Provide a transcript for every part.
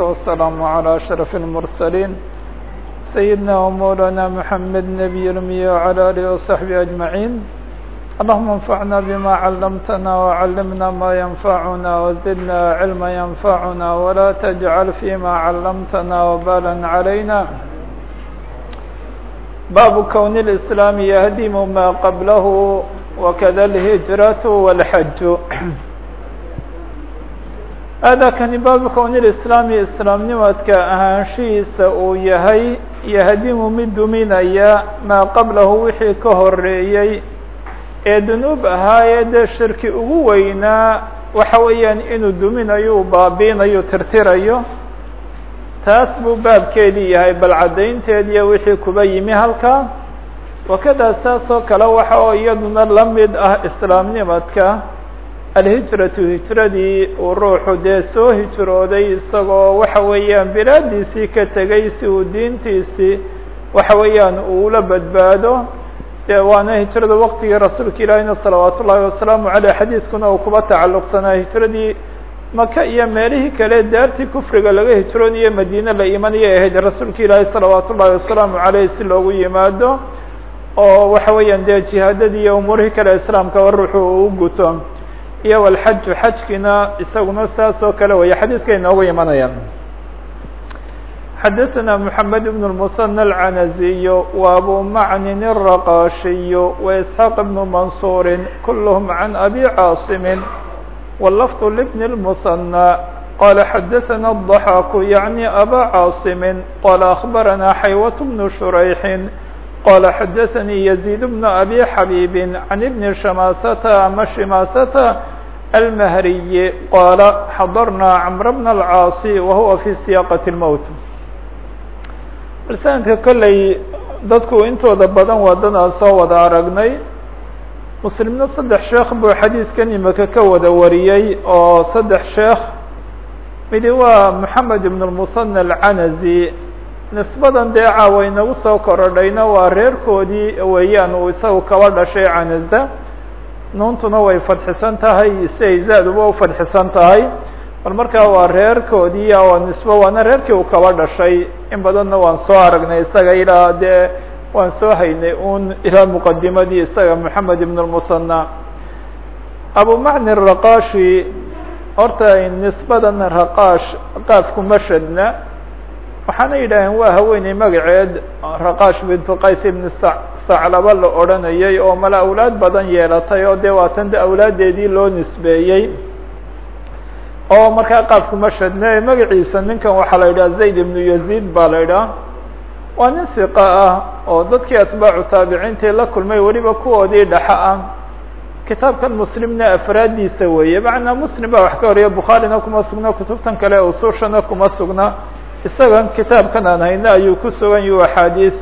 والسلام على أشرف المرسلين سيدنا ومولانا محمد نبي الأمي وعلى آله وصحبه أجمعين اللهم انفعنا بما علمتنا وعلمنا ما ينفعنا وزدنا علما ينفعنا ولا تجعل فيما علمتنا وبالا علينا باب كون الإسلام يهدم ما قبله وكذا الهجرة والحج aadaakani baabu kowni lislaami islaamnimadka ahaanshihiisa uu yahay yahdimu mid duminaya maa qablahu wixii ka horeeyey ee dunuub ahaayee dee shirki ugu weynaa waxa weeyaan inuu duminayo uu baabiinayo tirtirayo. Taas buu baabkeedii yahay bal caddaynteediiyo wixii kuba yimi halkaa wakadaa saas oo kale waxa oo iyaduna la mid ah islaamnimadka alhijratu hijradii uu ruuxu dee soo hijrooday isagoo waxa weeyaan bilaadiisii ka tegay si uu diintiisii waxa weeyaan uula badbaado. Dee waana hijrada waqtigii rasuulka ilaahina salawaat ullaahi wasalaamu caleyh xadiiskuna uu kuba tacalluqsanaa hijradii maka iyo meelihii kale daartii kufriga laga hijroonaya madiine la imanayay ahayd rasuulka ilaahi salawaat ullaahi wasalaamu caleyh si loogu yimaado. Oo waxa weeyaan dee jihaadadii iyo umuurihii kale islaamkaba ruuxu uu guto iyo walxaju xajkina isaguna saas oo kale weeye xadiiska inoogu imanayaan xadaثna mحamed بن المثنى العنزي وأbو معن الرقاشي وإسحاq بن منصور كلهم عن أbي cاaصم واللفظ لبن المثنى قال xadaثna الضحاك يعني أbا cاaصم قال أخبرنا حيوة بن شhريح قال xadaثnي يزيد بن أbي حبيب عن بن شماسة ama شماسة المهري قال xضرنا cمر بن العاaص وهuوa في سياقة الموت sanadka kolley dadku intooda badan waa dad aan soo wada aragnay muslimna saddex sheekh buu xadiiskan imika ka wada wariyey oo saddex sheekh midi waa محamed بن المثنى العنزي nisbadan dee caawa inagu soo korodhayna waa reerkoodii weeyaan uu isagu kaba dhashay canaza nuuntuna way fadxisan tahay siay zaaduba ufadxisan tahay. Bal markaa waa reerkoodii waa nisbo waana reerkii uu kaba dhashay. In badanna waan soo aragnay isaga ilaa dee waan soo haynay un ilaa muqadimadii isaga moxamed ibn lmusanى abu macni raqashi horta nisbadan raqash qaafku mashadna waxaana yidhaaheen waa haweeney magaceed raqash bintu qays ibn saclaba la odranayay oo mala awlaad badan yeelatay oo dee waatan de awlaadeedii loo nisbeeyey. Oo markaa qaafku mashadne magaciisa ninkan waxaa la yidhaha zayd ibnu yazid baa la yidhaha. Waa nin siqa ah oo dadkii atbaacu taabiciintii la kulmay weliba kuwoodii dhaxa ah. Kitaabkan muslimna afraadiisa weeye. Macnaa muslim baa wax ka horiya bukhaarina kuma sugna kutubtan kale usuushana kuma sugna. Isagan kitaabkan aan hayna ayuu ku sugan yahu axaadiis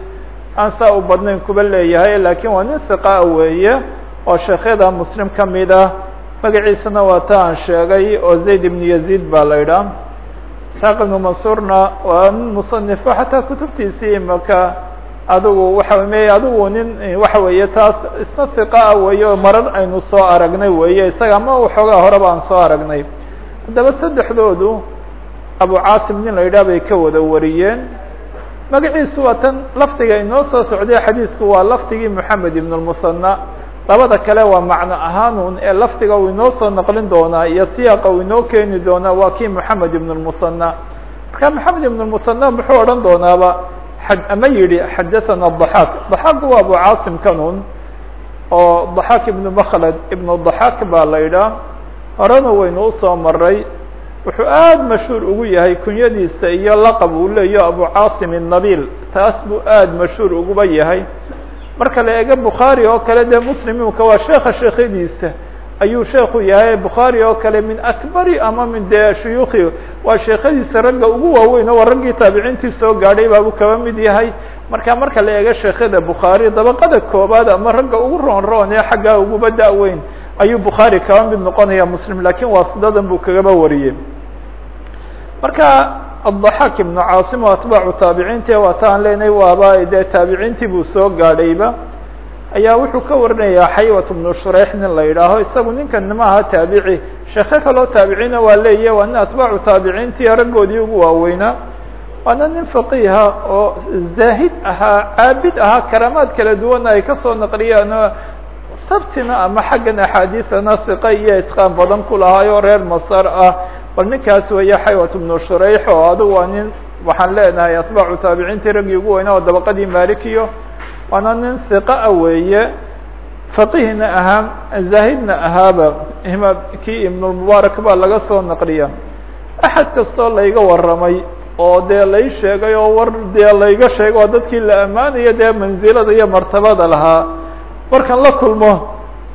aan saa u badnayn kuba leeyahay laakiin waa nin siqaa weeye oo sheekhyada muslim ka mid ah. Magaciisana waa ta aan sheegay oo zayd ibnu yazid baa la idhaah isxaaq ibnu mansuurna waa nin musanifo xataa kutubtiisii imaka adigu waxa me adigu nin waxa weeye taas isna siqa ah weeye oo marar aynu soo aragnay weeye isaga ama waxoogaa horeba aan soo aragnay. Haddaba saddexdoodu abu caasim nin la yidhah bay ka wada wariyeen magaciisu waa tan lafdiga inoo soo socday xadiisku waa lafdigii moxamed ibn lmusanى labada kale waa macno ahaanun ee lafdiga uu inoo soo naqlin doonaa iyo siyaaqa uu inoo keeni doonaa waa kii moxamed ibn lmusanى marka moxamed ibn lmusanى muxuu odhan doonaaba ama yihi xadathana ضaxaak ضaxaak waa abu caasim kanun oo ضaxaak ibnu makhlad ibnu ضaxaak baa la yidhaah horena waynu usoo maray wuxuu aada mashhuur ugu yahay kunyadiisa iyo laqab uu leeyo abu caasim الnabil taas buu aada mashhuur uguba yahay. Marka la eego bukhaari oo kale dee muslimimka waa sheeka sheekhadiisa. Ayuu sheeku yahay bukhaari oo kale min akbari ama min dee shuyuukhi waa sheekhadiisa ragga ugu waaweyn oo waa raggii taabiciintii soo gaadhay baabuu kaba mid yahay. Marka marka la eego sheekhada bukhaari dabaqada koobaad ama ragga ugu roon roon ee xaggaa uguba da-weyn ayuu bukhaari kaba mid noqonaya muslim laakiin waasidadan buu kagaba wariyey marka aلضaxaak ibnu caasim oo atbaacu taabiciinti waa ta aan leenahay waaba dee taabiciintii buu soo gaadhayba ayaa wuxuu ka warinayaa xaywat bnu shureyx nin la yidhaaho isagu ninkan maaha taabici. Sheekhe kaloo taabiciina waa leeyahy waa nin atbaacu taabiciintii raggoodii ugu waaweynaa waana nin faqiiha oo zaahid ahaa caabid ahaa karaamaad kala duwana ay ka soo naqliyaan sabtina ama xaggan axaadiisana siqa iyo itqaan badan ku lahaayo reer masar ah bal ninkaas weeye xaywat bnu shurayx oo adigu waa nin waxaan leenahay atbaacu taabiciintii raggii ugu weynaa oo dabaqadii malikiyo waana nin siqa a weeye. Faqihna ahaa zaahidna ahaaba ima kii ibnulmubaarak baa laga soo naqliya. Axad kastoo layga warramay oo dee lay sheegay oo war dee layga sheegay oo dadkii la ammaanayo dee manzilada iyo martabada lahaa. Markan la kulmo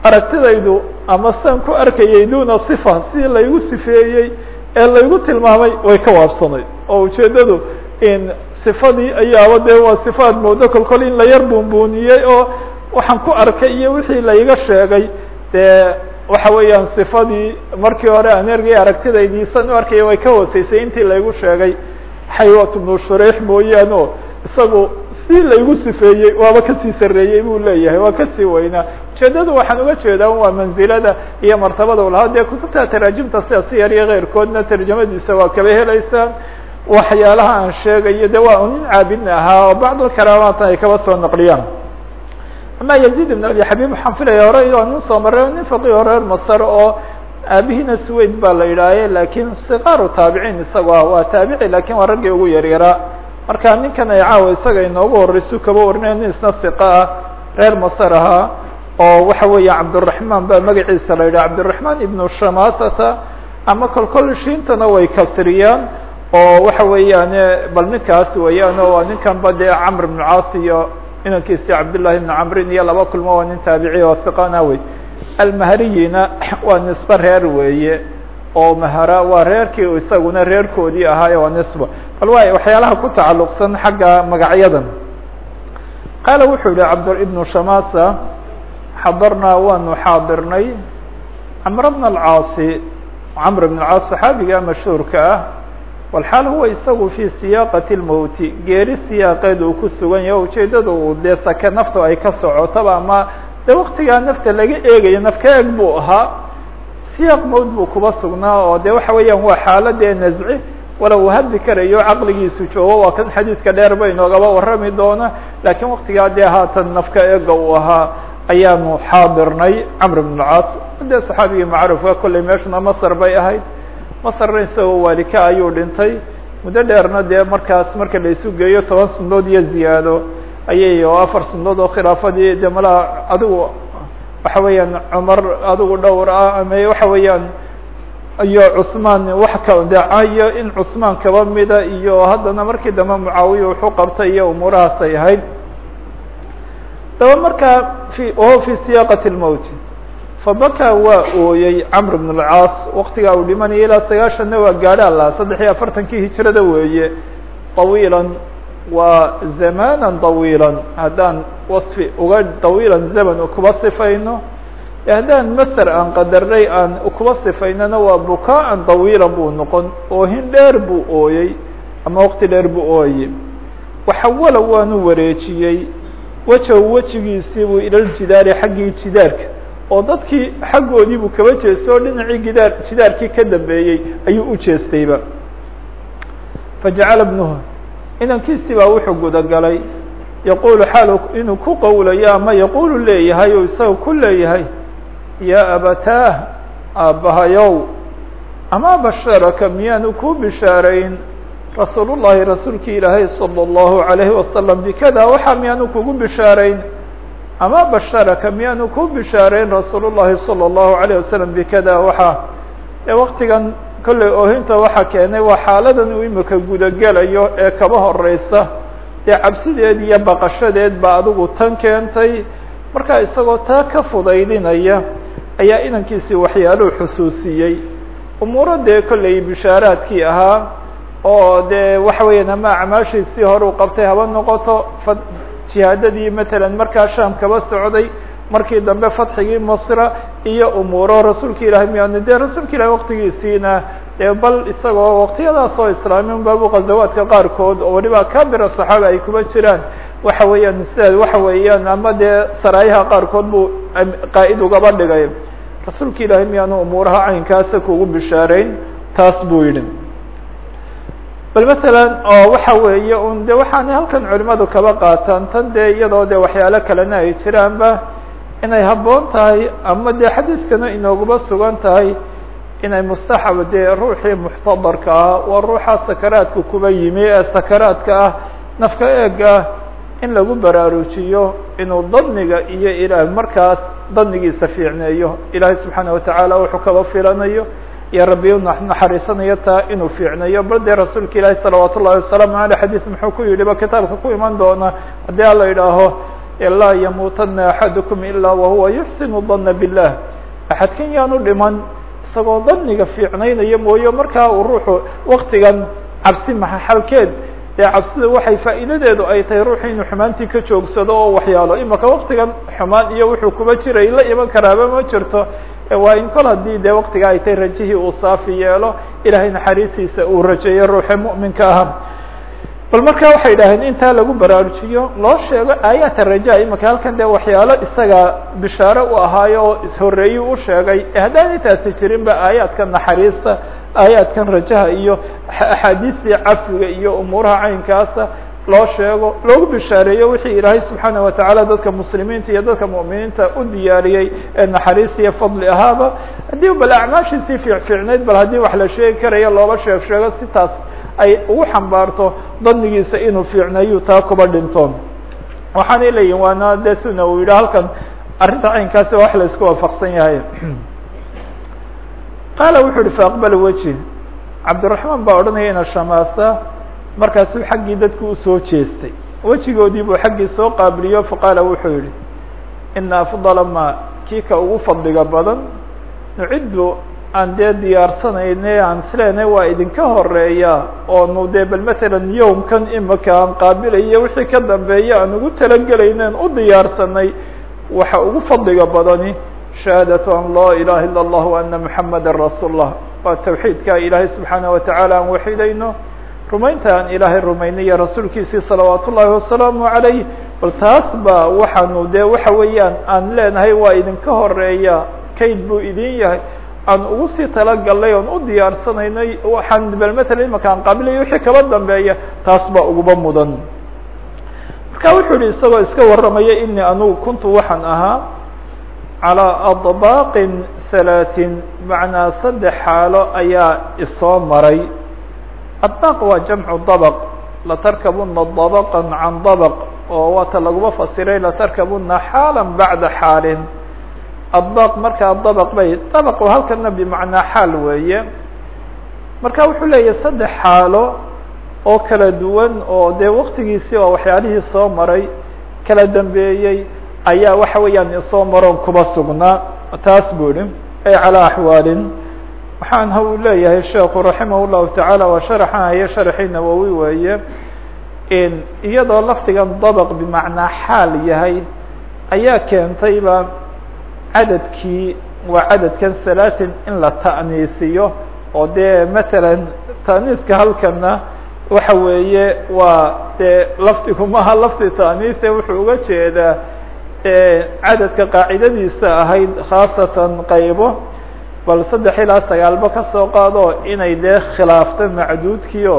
aragtidaydu ama san ku arkayay duna sifa sidii laygu sifeeyey ee laygu tilmaamay way ka waabsanay oo ujeeddadu in sifadii ayaaba dee waa sifaad moodo kol in la yar buunbuuniyey oo waxaan ku arkay iyo wixii layga sheegay. Dee waxa weeyaan sifadii markii hore aan ergay aragtidaydii san u arkaya way ka hooseysay intii laygu sheegay. Xaywat bnu shureix mooyaane o isagu si laygu sifeeyey waaba ka sii sareeyey buu leeyahay. Waa ka sii weynaa. Ujeedadu waxaan uga jeedaa waa manzilada iyo martabada lahaa dee kutubta taraajimta sida siyar iyo keyrkoodna tarjamadiisa waa kaba helaysaan. Waxyaalaha aan sheegayo de waa nin caabidna ahaa oo bacd karaamaatan ay kaba soo naqliyaan. Ama yazid ibn abi xabib waxaan filaya hore oo nin soo maray nin faqih o reer masar oo aabihiina suweyd baa la yidhaahe laakiin sikaaru taabiciin isago ah. Waa taabici laakiin waa raggii ugu yaryaraa marka ninkan ay caawa isaga inoogu horeysu kaba warinaya nin isna siqa ah reer masar ahaa oo waxa weeya cabdiraحman baa magaciisa la yidhah cabdiraحman ibnu shamasata ama kol kol shiintana way kasriyaan oo waxa weeyaan bal ninkaas weeyaan o waa ninkan ba dee camr ibn caas iyo inankiisi cabdالlahi ibn camrin iyo laba kulmo waa nin taabici oo siqana wey almahariyina waa nisbe reer weeye oo mahara waa reerkii isaguna reerkoodii ahaayo waa nisba bal waay waxyaalaha ku tacalluqsan xagga magacyadan. Qaala wuxuu yihi cabd ibnu shamasa xadarnaa waanu xaadirnay. Camr bna alcaasi camr bn alcaas saxaabiga mashhuurka ah walxaal huwa isagu fii siyaaqati lmowti geeri siyaaqeed uu ku sugan yahay ujeedada uu dee sake nafta ay ka socotaba ama de waktigaa nafta laga eegayo nafka eeg buu ahaa. Siyaaq mowd buu kuba sugnaa oo de waxa weeyaan waa xaaladee nazci walow hadli karayo caqligiisu joogo waa kan xadiidka dheer ba inoogaba warrami doona lakiin waktigaa dee haatan nafka eega uu ahaa ayaanu xaadirnay camr bn alcaas dee saxaabigii macruufka kolley meeshuna masr bay ahayd. Masrna isagoo waalika ayuu dhintay. Muddo dheerna dee markaas marka la isu geeyo toban sanadood iyo ziyaado ayay oo afar sanadood oo khilaafadii de malaa adigu waxa weeyaan cumar adigu dhowr ah ama waxa weeyaan iyo cusmaan wax ka dacayo in cusmaan kaba mida iyo haddana markii dambe mucaawiya wuxuu qabtay iyo umuurahaas ay ahayd daba markaa fi wahuwa fi siyaaqati lmowti fabakaa waa ooyey camr bn alcaas waktigaa uu dhimanaya ilaa sagaashanna waa gaadha la saddex iyo afartankii hijrada weeye طawiilan waa zamana طawiila haddaan waصfi uga طawiilan zaman kuba sifayno haddaan maser aan qadarnay aan kuba sifaynana waa bukaa-an طawiila buu noqon oohin dheer buu ooyey ama waqti dheer buu ooyey. Waxawala waanu wareejiyey wejahu wejigiisii buu ilaljidaari xaggii jidaarka oo dadkii xaggoodii buu kaba jeestay oo dhinacii gidaar jidaarkii ka dambeeyey ayuu u jeestayba. Fajacala bnuhu inankiisii baa wuxuu gudagalay. Yaquulu xaal inuu ku qowlayo ama yaquulu leeyahay oo isaga ku leeyahay yaa abataah aabbahayow ama basharaka miyaanu ku bishaarayn rasuul ullahi rasuulki ilaahay salى اllahu عalayhi wasalam bikada waxaa miyaanu kugu bishaarayn ama basharaka miyaanu ku bishaarayn rasuul ullahi salى اllahu عalayه wasalam bikada waxaa ee waktigan kolley oohinta waxaa keenay waa xaaladan uu imika gudagelayo ee kaba horeysa dee cabsideed iyo baqashadeed baa adigu tan keentay markaa isagoo taa ka fudaydinaya ayaa inankiisii waxyaaluhu xusuusiyey. Umuuro dee kolley bishaaraadkii ahaa oo dee waxa weeyaan ama acmaashiisii hore u qabtay haba noqoto jihaadadii matalan markaa sham kaba socday markii dambe fatxigii masra iyo umuuro rasuulka ilahay miyaanu dee rasuulka ilahi waktigiisiina dee bal isagoo waktiyadaas oo islaamin khazawaadka qaarkood oo waliba kabira saxaaba ay kuba jiraan waxa weeyaan waxa weeyaan ama dee saraayaha qaarkood buu qaa'id ugaba dhigay rasuulka ilaahay miyaanu umuuraha caynkaasa kugu bishaareyn taas buu yidhi. Bal masalan oo waxa weeye un de waxaana halkan culimadu kaba qaataan tan dee iyadoo de waxyaalo kalena ay jiraanba inay habboon tahay ama dee xadiiskana inooguba sugan tahay inay mustaxab dee ruuxii muxtadarka ah waa ruuxa sakaraadka kuba yimi ee sakaraadka ah nafka eega ah in lagu baraarujiyo inuu dadniga iyo ilaah markaas dadnigiisa fiicneeyo. Ilaahay subxaana watacaala wuxuu kaba filanayo iyo rabbi naxariisanayo taa inuu fiicneeyo. Bal dee rasuulka ilaahi salawaat ullahi wasalaamu aleyh muxuu ku yidhi ba kitaabka ku iman doona. Haddii ala yidhaaho laa yamuutana axadukum ilaa wahuwa yuxsinu dana bilah axadkan yaanu dhiman isagoo daniga fiicnaynayo mooye markaa uu ruuxu waktigan cabsi maxalkeed dee cabsida waxay faa'iidadeedu ay tahay ruuxu inuu xumaantii ka joogsado oo waxyaalo. Imaka waktigan xumaan iyo wuxuu kuba jiray la iman karaaba ma jirto. Waa in kol haddii dee waktiga ay tahay rajihii uu saafi yeelo ilahay naxariistiisa uu rajeeyo ruuxa mu'minka aha. Bal marka waxay idhaaheen intaa lagu baraarujiyo loo sheego aayaat raja imaka halkan dee waxyaalo isaga bishaare u ahaayo oo ishoreeyi u sheegay. Haddaan intaasi jirin ba aayaadka naxariista aayaadkan rajaha iyo axaadiistii cafiga iyo umuuraha caynkaasa loo sheego loogu bishaareeyo wixii ilaahay subxaana watacaala dadka muslimiinta iyo dadka mu'miniinta u diyaariyey ee naxariis iyo fadli ahaaba. Haddii bal acmaashiisii fiicfiicnayd bal haddii wax la sheegi karayo looba sheeg sheego si taas ay ugu xambaarto dadnigiisa inuu fiicnayu taa kuba dhinto waxaanay leeyihiin waana de suna uu yidhi halkan arrinta caynkaasi wax la isku waafaqsan yahay qaala wuxuu uhi faaqbal weji cabdiraxmaan baa odhanaya ina shamaasa markaasuu xaggii dadku u soo jeestay. Wejigoodii buu xaggii soo qaabiliyo faqaala wuxuu yihi ina afdala ma kii ka ugu fadliga badan nuciddu aan dee diyaarsanayne aan isleenay waa idinka horreeya oonu dee bal matalan yowmkan imika aan qaabilayo wixii ka dambeeya aan ugu talagelayneen u diyaarsanay waxa ugu fadliga badani shahaadatu an laa ilaha ila اllah ana muxamada rasuul lah waa tawxiidka ilaahay subxaana watacaala aan waxidayno rumaynta aan ilaahay rumaynayo rasuulkiisii salawaat ullaahi wasalaamu calayh bal taas ba waxaanu dee waxa weeyaan aan leenahay waa idinka horreeya kayd buu idin yahay. Aan ugu sii talagalnay oon u diyaarsanaynay waxaan bal matala imaka aan qaabilayo wixii kaba dambeeya taas uguba mudan. Marka wuxuu yihi isagoo iska warramaya inii anugu kuntu waxaan ahaa calىa adbaaqin halaatin macnaa saddex xaalo ayaa isoo maray. Adbaaq waa jamcu dabq latarkabuna dabqa can dabq oo waata laguma fasiray latarkabuna xaala bacda xaalin. Adbaaq markaa dabq bay dabq halkana bimacnaa xaal weeye. Marka wuxuu leeyahay saddex xaalo oo kala duwan oo dee waktigiisii oo waxyaalihii soo maray kala dambeeyey ayaa waxa weeyaan isoo maroon kuba sugnaa taas buu ihi ay calىa axwaalin waxaan ha uu leeyahay sheekhu raximah الlahu taعaalى waa sharaxan haye sharxii nawowi weeye iyadoo lafdigan dabq bimacnaa xaal yahay ayaa keentayba cadadkii waa cadadkan salaatin in la ta'niisiyo oo dee matalan ta'niiska halkana waxa weeye waa dee lafdigu maha lafdi ta'niise wuxuu uga jeedaa cadadka qaacidadiisa ahayd khaasatan qaybo bal saddex ilaa sagaalba ka soo qaado inay dee khilaafto macduudkiio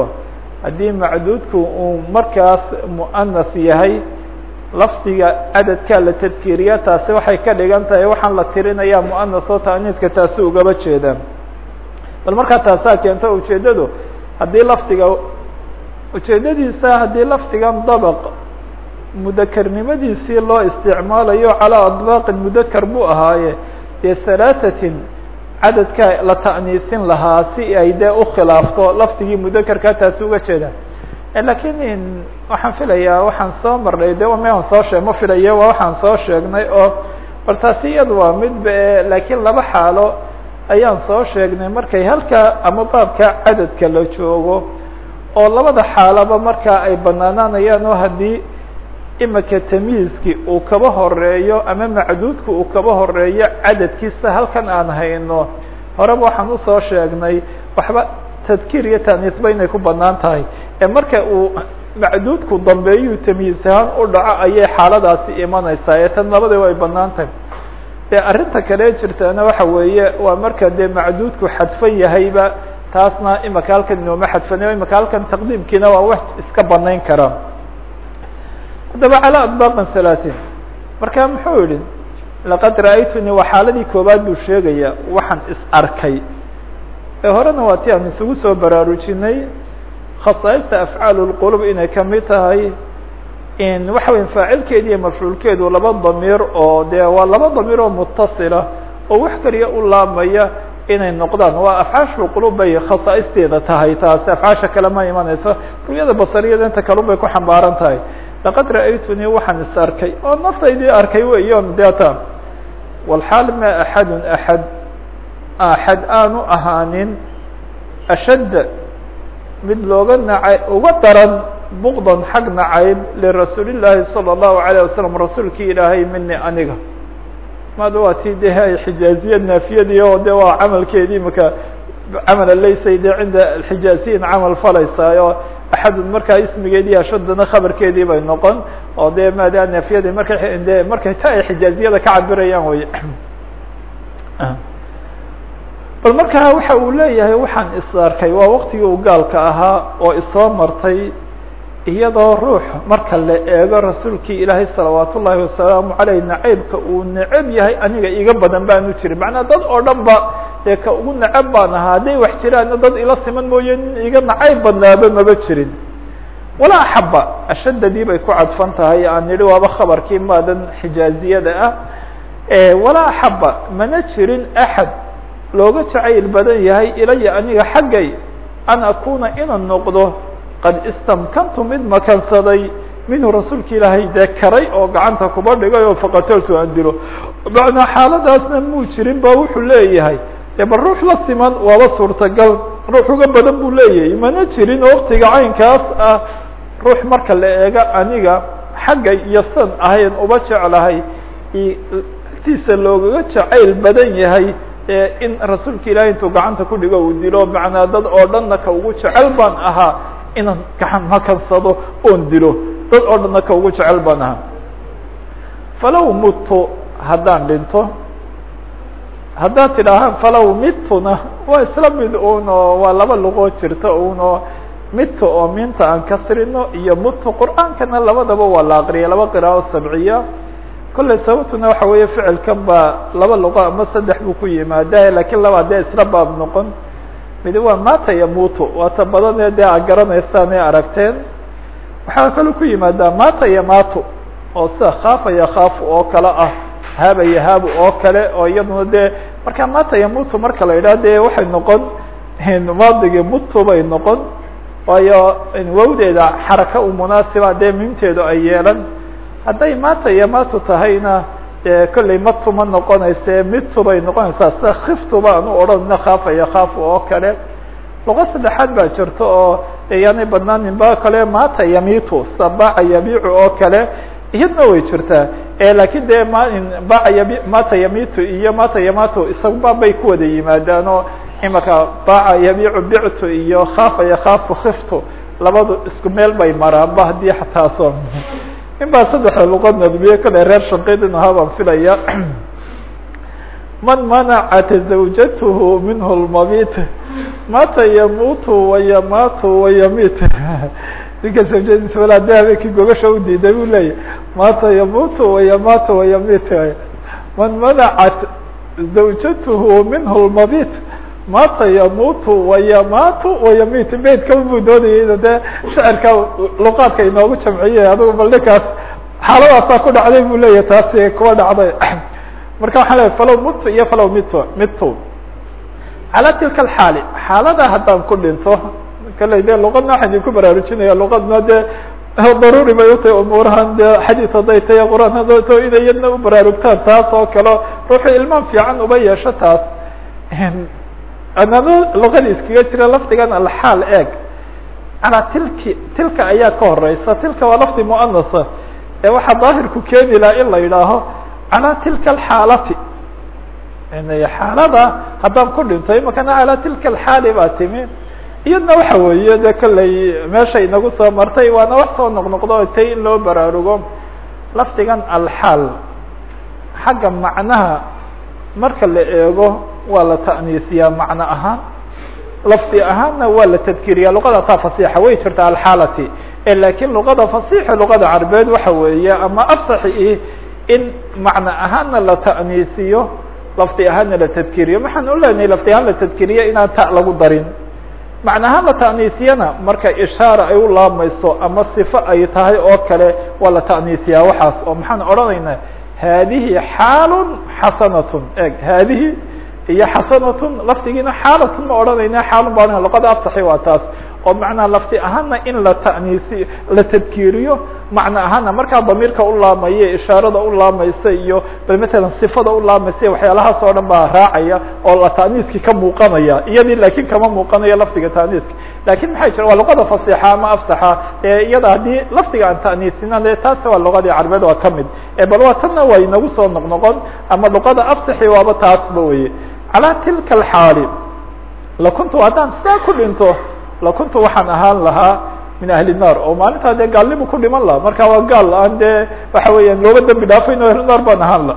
haddii macduudku uu markaas mu'anas yahay lafdiga cadadkaa la tadkiiriya taasi waxay ka dhigan tahay waxaan la tirinayaa mu'anas oo ta'niiska taasi ugaba jeeda bal markaa taasaa keenta ujeeddadu haddii lafdiga ujeeddadiisa haddii lafdigan dabq mudakarnimadiisii loo isticmaalayo calىa adbaaqin mudakar buu ahaaye dee halaatatin cadadka la ta'niisin lahaa si ay dee ukhilaafto lafdigii mudakarkaa taasi uga jeeda. Lakin waxaan filayaa waxaan soo marnay de maan soo sheeg ma filayo waa waxaan soo sheegnay oo bal iyada waa midba e laakiin laba xaalo ayaan soo sheegnay markay halka ama baabka cadadka la joogo oo labada xaalaba markaa ay banaanaanayaan oo haddii imika tamyiizki uu kaba horeeyo ama macduudka uu kaba horeeyo cadadkiisa halkan aan hayno. Horeba waxaan u soo sheegnay waxba tadkiir iyo taaniisba inay ku bannaan tahay. Ee marka uu macduudku dambeeyuu tamyiiz ahaan u dhaco ayay xaaladaasi imanaysaa. Ee tan labadaba ay bannaan tahay. Dee arrinta kale jirtana waxa weeye waa marka dee macduudku xadfan yahayba taasna imaka halkan inooma xadfanayo imaka halkan taqdiimkiina waa wax iska banayn karaa haddaba calى adbaqan halaaثin marka muxuu yihi laqad ra'aytuni waa xaaladii koobaad buu sheegaya waxaan is arkay ee horena waa ti aan isugu soo baraarujinay khasaaista afcaal اlqulub inay kamid tahay in waxa weya faacilkeedi iyo mafcuulkeedu laba damiir oo dee waa laba damiir oo mutasila oo wax kaliya u laamaya inay noqdaan waa afcaasha qulub bay khasaa'isteeda tahay taasi afcaasha kale ma imanayso ruyada basariyada inta kalun bay ku xambaaran tahay laqad ra'aytunii waxaan is arkay oo naftaydii arkay weyon deeta walxaal ma axadun axad axad aanu ahaanin ashadda mid looga nacay uga daran bukdan xag nacayb lirasuuli llaahi salى الlahu عalيه wasalam rasuulkii ilaahay mini aniga maada waa ti de ay xijaaziyad naafiyadii oo de waa camalkeedii maka camala laysay de cinda xijaaziyin camal falaysaayo axadun markaa ismigeedii ashadana khabarkeedii bay noqon oo de maada naafiyadii markay de markay ta ay xijaaziyada ka cabirayaan wey bal markaa waxa uu leeyahay waxaan is arkay waa waktigii uu gaalka ahaa oo isoo martay iyadoo ruux marka la eego rasuulkii ilaahay salawaat ullaahi wasalaamu caleyh nacaybka uu necab yahay aniga iga badan baanu jirin macnaa dad oo dhan ba dee ka ugu necab baan ahaa. Hadday wax jiraanna dad ila siman mooye iga nacayb badnaaba maba jirin. Walaa axaba ashadadii bay ku cadfan tahay. Aan nidhi waaba khabarkii maadan xijaaziyada ah. Walaa axaba mana jirin axad. Looga jacayl badan yahay ilaya aniga xaggay an akuna inaan noqdo qad istamkantu mid makansaday. Minhu rasuulka ilaahay dee oo gacanta kuba dhigay oo faqataltu aan dilo. Macnaa xaaladaasna muu jirin ba wuxuu leeyahay bal ruux la siman waaba suurtagal. Ruux uga badan buu leeyahay. Mana jirin waktiga caynkaas ah ruux marka la eego aniga xagga iyo san ahayn uba jeclahay agtiisa loogaga jacayl badan yahay in rasuulka ilaahay intuu gacanta ku dhigo uu dilo macnaa dad oo dhanna ka ugu jecel baan ahaa inaan gacan makansado oon dilo. Dad oo dhanna ka ugu jecel baan ahaa falow mudtu haddaan dhinto haddaad tidhaahaan falow midtuna waa isla mid un oo waa laba luqoo jirta un oo midta oo minta aan kasrino iyo mudtu qur'aankana labadaba waa la aqriya laba qiraa'o sabciya. Kolley sababtuna waxa weeye ficilkan baa laba luqo ama saddex buu ku yimaada lakiin laba dee isla baab noqon. Midi waa mata yamutu waata badanee dee a garanaysaan ee aragteen. Waxaa kaloo ku yimaadaa mata yamato oo sida khaafa yakhaafu oo kale ah haaba yahaabu oo kale oo iyaduna dee marka mata yamutu marka la yidhaha dee waxay noqon maadigii mutu bay noqon waayo wawdeeda xaraka u munaasiba dee mimteedu ay yeelan. Hadday mata yamato tahayna dee kolley matu ma noqonayse midtu bay noqonaysaa sida khiftu baan u odhanina khaafa yakhaafu oo kale. Luqo saddexaad baa jirta oo yaanay badnaanin ba kale mata yamitu sida baca yabiicu oo kale iyadna way jirtaa. M baca yabi mata yamitu iyo mata yamato isaguba bay ku wada yimaadaan oo imaka baca yabiicu bictu iyo khaafa yakhaafu khiftu labadu isku meel bay maraan ba haddii xataaso in baa saddexda luqad nadmiye kale reer shanqidin ahaa filaya. Man manacat zawjatuhu minhu lmabit mata yamutu wayamatu wayamit ninka zawjadiisa walaa de habeenkii gogasha u diiday bu leeyahy mata yamutu wayamatu wayamit man manacat zawjatuhu minhu lmabit mata yamutu wayamatu wayamit beydkaba buu doonayay ina dee shacirka luqaadka inoogu jamciyey adigu bal ninkaas xaaladaasaa ku dhacday buu leeyahy taasi kuwa dhacday. Marka waxaa leeay falow mutu iyo falow mito mito calaa tilka alxaali xaalada haddaan ku dhinto kale de luqadna waxaan idinku baraarujinaya luqadna dee daruuri bay utahay umuurahan de xadiid hadday tahay qur'aan hadday tahay inay iyadna u baraarugtaan taas oo kale ruuxu ilmaan fiican uba yeesho taas. Anado luqadii iskaga jira lafdigan alxaal eeg. Calaa tilki tilka ayaa ka horeysa tilka waa lafdi muanasa ee waxaa daahirku keeni laha in la yidhaaho calaa tilka alxaalati. Xaalada haddaan ku dhinto imakana calaa tilka alxaali baa timi iyadna waxa weeye de kolley meesha inagu soo martay waana wax soo noqnoqdo tay in loo baraarugo. Lafdigan alxaal xagga macnaha marka la eego waa la ta'niisiyaa macno ahaan. Lafdi ahaanna waa la tadkiriyaa. Luqadaasaa fasixa way jirta alxaalati. Lakiin luqada fasixa luqada carbeed waxa weeye ama afsaxi in macno ahaanna la ta'niisiyo lafdi ahaanna la tadkiriyo. Maxaan u leenahay lafdi ahaan la tadkiriyo inaan ta lagu darin la ta'niisiyana marka ishaara ay u laamayso ama sifo ay tahay oo kale waa la ta'niisiyaa waxaas oo maxaan odhanaynaa haadihi xaalun xasanatun eg haadihi iyo xasanatun lafdigiina xaalatun ma odhanayna xaalun ba odhanaya luqada afsaxi waa taas oo macnaha lafdi ahaana in la ta'niisi la tadkiiriyo macno ahaana markaa damiirka u laamaya ishaarada u laamaysa iyo bal matalan sifada u laamaysa waxyaalahaas oo dhan baa raacaya oo la ta'niiskii ka muuqanaya iyadii laakiin kama muuqanayo lafdiga ta'niiska. Lakin maxay jira waa luqada fasixa ama afsaxa iyada haddii lafdiga aan ta'niisina de taasi waa luqadii carbeed waa ka mid bal waa tanna waa inagu soo noqnoqon ama luqada afsaxi waaba taasba weye calaa tilka alxaali lakuntu haddaan sidaa ku dhinto lakuntu waxaan ahaan lahaa min ahli naar. Oo maalintaa dee gaalnimu ku dhiman laha marka waa gaal ah, aan dee waxa weeyaan looga dambi dhaafayn o ehlunaar baan ahaan la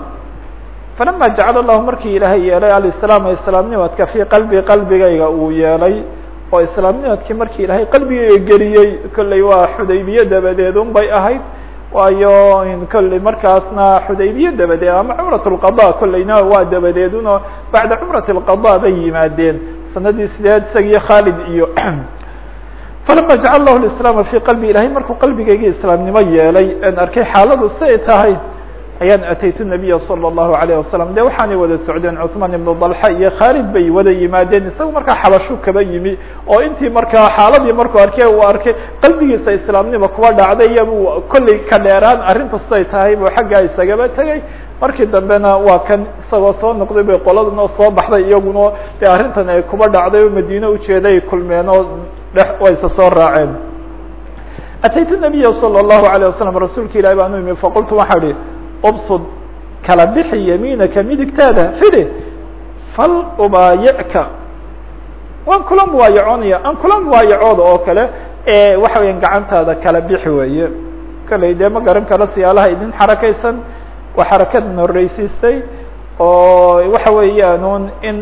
falama jacala allahu markii ilaahay yeelay alislaama islaamnimadka fii qalbi qalbigayga uu yeelay. Oo islaamnimadkii markii ilaahay qalbigayga geliyey kolley waa xudaybiye dabadeed un ahayd. Waayo kolley markaasna xudaybiye dabadeed ama cumrat lqada kolleyna waa dabadeed bacda cumrat lqada bay yimaadeen. Sanadii sideed isagiyo khaalid iyo falama jacala lahu islaama fii qalbi ilahay markuu qalbigaygii islaamnimo yeelay en arkay xaaladu si ay tahay ayaan ataytu nabiya sala allahu alayh wasalam de waxaanay wada socdeen cuhmaan ibnu dalxa iyo khaalid bay wada yimaadeen isagu markaa xabashu kaba yimi oo intii markaa xaaladii markuu arkay uu arkay qalbigiisa islaamnima kuwa dhacday iyabuu kollay ka dheeraan arrinta siday tahay buu xaggaa isagaba tegay markii dambena waa kan isagoo soo noqday bay qoladuna soo baxday iyaguna de arrintan ay kuba dhacday oo madiine ujeeday kulmeen oo dhe wayse soo raaceen ataytu nabiya salى الlahu عalيه wasalam rasuulka ilahi baan u imi faqultu waxaa ihi ubsud kala bixi yamiinaka midigtaada fidi fal ubaayicka waan kula muwaayacoonaya aan kula muwaayacooda oo kale waxa weya gacantaada kala bixi weeye kaley dee ma garan karo siyaalaha idin xarakaysan waa xarakadan horreysiisay oo waxa weeyaan in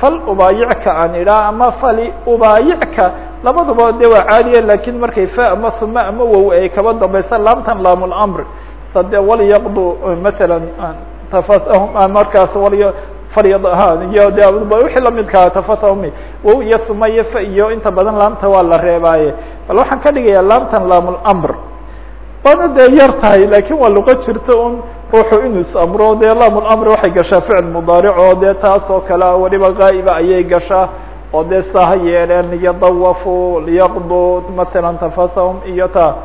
fal ubaayicka aan idhaa ama fali ubaayicka labaduba de waa caadiya laakiin markay fa ama uma ama wow ay kaba dambaysa laamtan laam lamr sade walyaqdu matala tafatahum markaas wal falyad iyo de wixii lamidkaa tafatahumi wow iyo uma iyo fa iyo inta badan laamta waa la reebaaye. Bal waxaan ka dhigayaa laamtan laam lamr waana dee yar tahay laakiin waa luqo jirta un ruuxu inuu is-amro dee laam lamri waxay gashaa ficil mudaaric oo dee taas oo kale weliba gaa'iba ayay gashaa oo dee saa ha yeeleen liyadawafu liyaqdu matala tafasahum iyo ta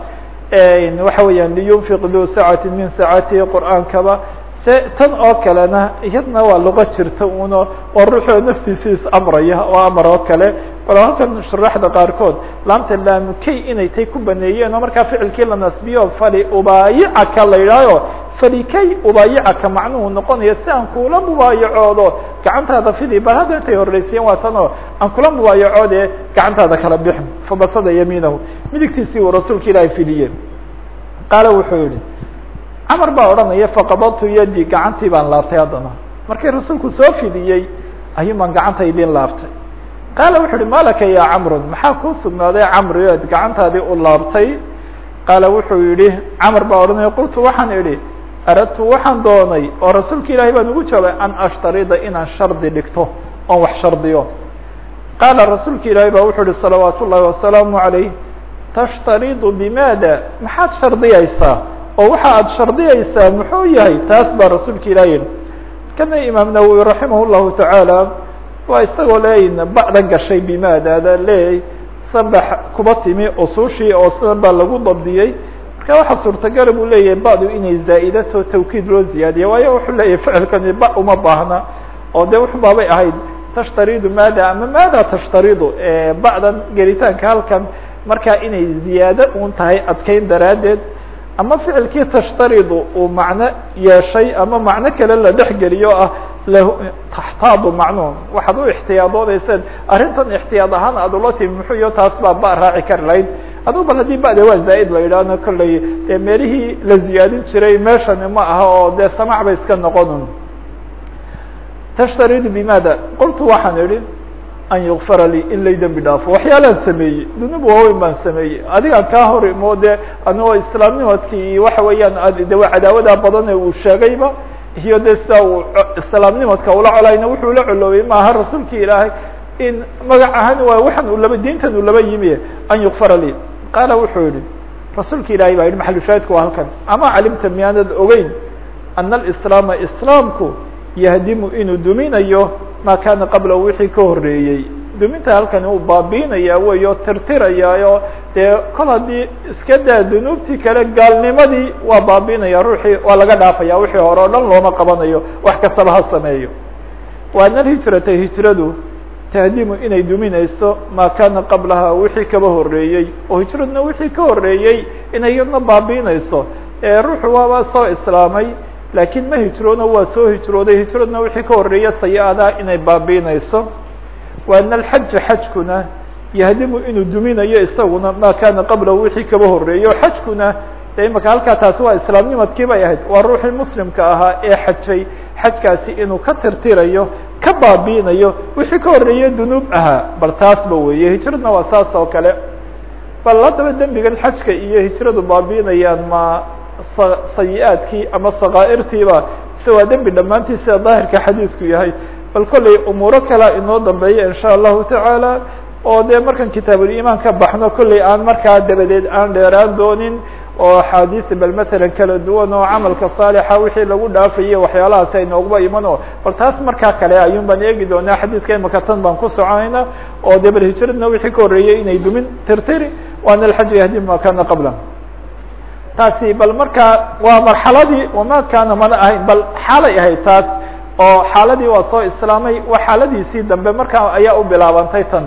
waxa weeyaan liyunfiq du sacati min sacatihi qur'aankaba se tan oo kalena iyadna waa luqo jirta uno oo ruuxoo naftiisa is-amraya oo amar oo kale. Bal halkan shuraaxda qaarkood laamta laamukey inay tay ku baneeyeen oo markaa ficilkii la nasbiyo fali ubaayicaka la yidhaaho falikay ubaayicaka macnuhu noqonayo si aan kula mubaayacoodo gacantaada fidi bal hadda intay horreysiyeen waa aan kula mubaayacoode gacantaada kala bixin fabasada yamiinahu. Midigtiisii uu rasuulka ilaahay fidiye qaala wuxuu yihi camar baa odhanaya faqabadtu yadi gacantii baan laaftay haddana. Markii rasuulku soo fidiyey baan gacanta idin laaftay qaala wuxu uhi malaka ya camrun maxaa kuu sugnaaday camri oad gacantaadii u laabtay? Qaala wuxuu yihi camar baa odhanaya qultu waxaan idhi aradtu waxaan doonay oo rasuulka ilaahay baan ugu jawaabay an ashtarida inaan shardi dhigto oon wax shardiyo. Qaala rasuulka ilaahay baa wuxuu ihi salawaat ullahi wasalaamu عalayh tashtaridu bimaada? Maxaad shardiyaysaa? Oo waxa aad shardiyaysaa muxuu yahay? Taas baa rasuulka ilaah yihi kana imaam nawowi raximah llahu tacaala waa isagoo leeyin ba'dan gashay bimaadaada leeyay sabax kuba timi usushii oo sidan baa lagu dabdiyey marka waxaa suurtagala buu leeyahay ba'du inay zaa'idato tawkiid loo ziyaadiya waayo wuxuu leeyahay ficilkani ba uma baahna. Oo de wuxu baabay ahayd tashtaridu maada ama maada tashtaridu ba'dan gelitaanka halkan markaa inay ziyaado un tahay adkeyn daraaddeed. Ama ficilkii tashtaridu uu macno yeeshay ama macno kale la dhexgeliyo ah taxtaadu macnuhu waxaad u ixtiyaadoonaysaed arrintan ixtiyaad ahaan aad ula timi muxuu iyo taas baa ba raaci kari lahayd aduu bal haddii ba'da waa zaa'id la yidhaahno kolley dee meelihii la ziyaadin jiray meeshani ma aha oo dee samac bay iska noqonun tashtaridu bimada qultu waxaan idhi an yukfara lii in lay dembi dhaafo. Waxyaalaan sameeyey dunuub waaweyn baan sameeyey. Adigaan kaa hor imo de anigoo islaamnimadkii iyo waxa weeyaan de cadaawadaa badan ee uu sheegayba iyo de sida uu islaamnimadka ula colayna wuxuu la coloobay maaha rasuulki ilaahay in magac ahaan waa waxan uu laba diintan uu laba yimi an yukfara lii qaala wuxuu yihi rasuulka ilahay baa yihi maxalushaahidku waa halkan. Ama calimta miyaanad ogeyn ana alislaama islaamku yahdimu inuu duminayo ma kana qabla wixii ka horeeyey duminta halkani uu baabiinaya wey oo tirtirayaayo dee kol haddii iska daa dunuubtii kale gaalnimadii waa baabiinaya ruuxii waa laga dhaafaya wixii hore o dhan looma qabanayo wax kastaba ha sameeyo. Wa ana alhijrata hijradu tahdimu inay duminayso maa kana qablaha wixii kaba horeeyey oo hijraduna wixii ka horeeyey inay iyadna baabiinayso. Ruuxu waaba soo islaamay laakiin ma hijroono waa soo hijrooday. Hijraduna wixii ka horreeya sayi-adaa inay baabiinayso. Wa ana alxaja xajkuna yahdimu inuu duminayo isaguna maa kana qablahu wixii kaba horeeyo xajkuna de imaka halkaa taasi waa islaamnimadkii bay ahayd. Waa ruuxii muslimka ahaa ee xajay xajkaasi inuu ka tirtirayo ka baabiinayo wixii ka horeeye dunuub ahaa. Bal taasba weeye hijradna waa saas oo kale. Bal haddaba dembigan xajka iyo hijradu baabiinayaan ma sayi-aadkii ama sakaa'irtiiba ise waa dembi dhammaantii sida daahirka xadiisku yahay. Bal kollay umuuro kalea inoo dambeeya insha allahu tacaala oo dee markaan kitaabulimaan ka baxno kollay aan markaa dabadeed aan dheeraan doonin oo axaadiis bal matalan kala duwan oo camalka saalixa wixii lagu dhaafayay waxyaalahaas ay noogba iman o bal taas markaa kale ayuun baan eegi doonaa xadiidka imaka tan baan ku soconayna oo dee bal hijradna wixii ka horreeyey inay dumin tirtiri waana alxaju yahdi ma kana qabla taasi bal markaa waa marxaladii wama kaana mana ahayn bal xaalay ahayd taas oo xaaladii waa soo islaamay waa xaaladiisii dambe markaa ayaa u bilaabantay tan.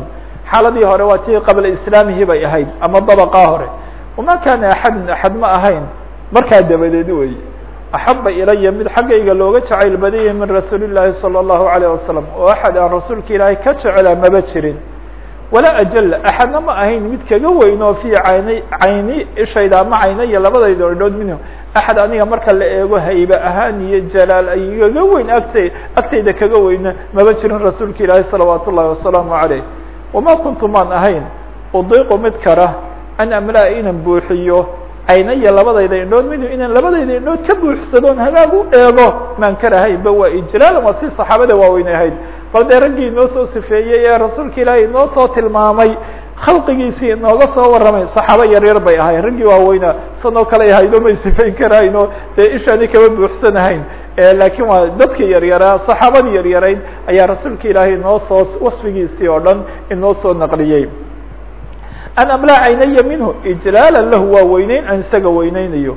Xaaladii hore waa tii qabla islaamihi bay ahayd ama dabaqaa hore wama kana axadun axad ma ahayn markaa dabadeed wey axaba ilaya mid xaggayga looga jacayl badiyay min rasuuli llaahi salى اllahu alayه wasalam oo axad aan rasuulka ilaahay ka jecelaa maba jirin walaa ajal axadna ma ahayn mid kaga weyn oo fi cayni cayni ishayda ama caynaya labadayda idhood minhu axad aniga marka la eego haybe ahaan iyo jalaal ay kaga weyn agtay agtayda kaga weyna maba jirin rasuulka ilaahi salawaat ullahi wasalaamu caleyh wama kuntu maan ahayn udiiqu mid kara an amlaa inaan buuxiyo. Caynaya labadayda indhood minhu inaan labadayda indhood ka buuxsadoon hagaag u eego. Maan karahayba waa ijlaalan waa si saxaabada waaweyn ahayd. Bal dee raggii inoo soo sifeeyey ee rasuulka ilaahay inoo soo tilmaamay khalqigiisii inooga soo warramay saxaabo yaryar bay ahayn raggii waaweynaa sanoo kale ahaydo may sifayn karayno dee ishaani kama buuxsanahayn laakiin waa dadkii yaryaraa saxaabadii yaryarayd ayaa rasuulka ilaahay inoo soo wasfigiisii oo dhan inoo soo naqliyey an amlaa caynaya minhu ijlaalan lahu waa weyneyn aan isaga weyneynayo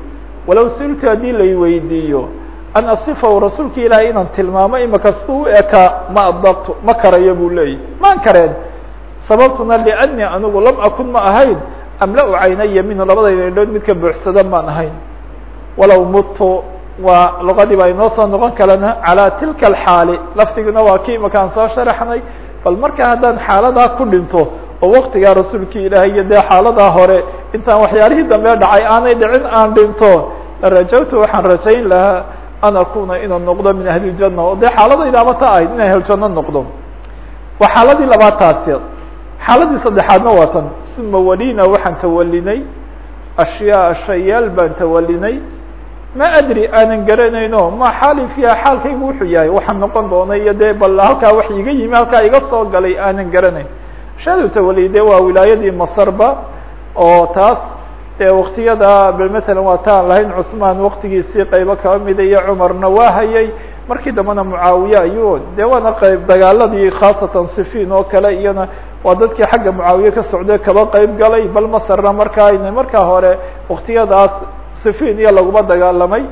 walow siltu haddii lay weydiiyo an asifahu rasuulka ilaahay inaan tilmaamo imaka si u ekaa ma adabtu ma karayo buu leeyahy. Maan kareen? Sababtuna liannii anigu lam akun ma ahayn amla-u caynaya minhu labadayda indhood midka buuxsada maan ahayn. Walow mudtu waa luqadii baa inoo soo noqon kalena calaa tilka alxaali lafdiguna waa kii imakaan soo sharaxnay bal marka haddaan xaaladaa ku dhinto oo waktigaa rasuulkii ilaahay iyo dee xaaladaa hore intaan waxyaalihii dambe dhacay aanay dhicin aan dhinto larajawtu waxaan rajayn lahaa an akuna inaan noqdo min ahli ljana oo dee xaaladaydaaba ta ahayd in ahljanno noqdo. Waa xaaladii labaad taasi xaaladii saddexaadna waa tan. Uma walina waxaan tawalinay ashyaa shayaal baan tawalinay. Ma adri aanan garanayno ma xaali xaalkaygu wuxuu yahay waxaan noqon doonay iyo dee bal halkaa wax iga yimi halkaa iga soo galay aanan garanayn shaadu tawali de waa wilaayadii masarba oo taas dee waktiyada matalan waa ta aan lahayn cusmaan waktigiisii qaybo kaba mida iyo cumarna waa hayay. Markii dambena mucaawiye ayuu de waana qayb dagaaladii khaasatan sifiin oo kale iyana waa dadkii xagga mucaawiye ka socday kaba qayb galay. Bal masarna markaa markaa hore waktiyadaas sifiin iyo laguma dagaalamay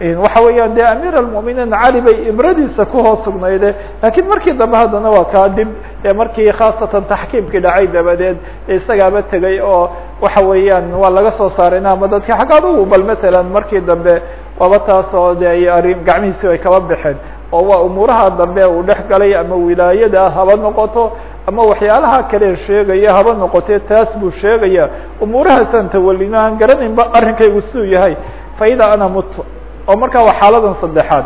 waxa weeyaan de amiir almuminiin cali bay imradiisa kuhoos sugnayde lakiin markii dambe haddana waa kaa dib markii khaasatan taxkiimkii dhacay dabadeed isagaaba tegay oo waxa weeyaan waa laga soo saarayna ama dadka xagga adugu bal matalan markii dambe waaba taas oo de arrin gacmihiisi ay kaba baxeen oo waa umuuraha dambe uu dhex galay ama wilaayada haba noqoto ama waxyaalaha kale sheegaya haba noqotee taas buu sheegaya. Umuurahaasaan tawalino aan garanaynba arrinkaygu siduu yahay. Fa idaa ana mutu oo markaa waa xaaladan saddexaad.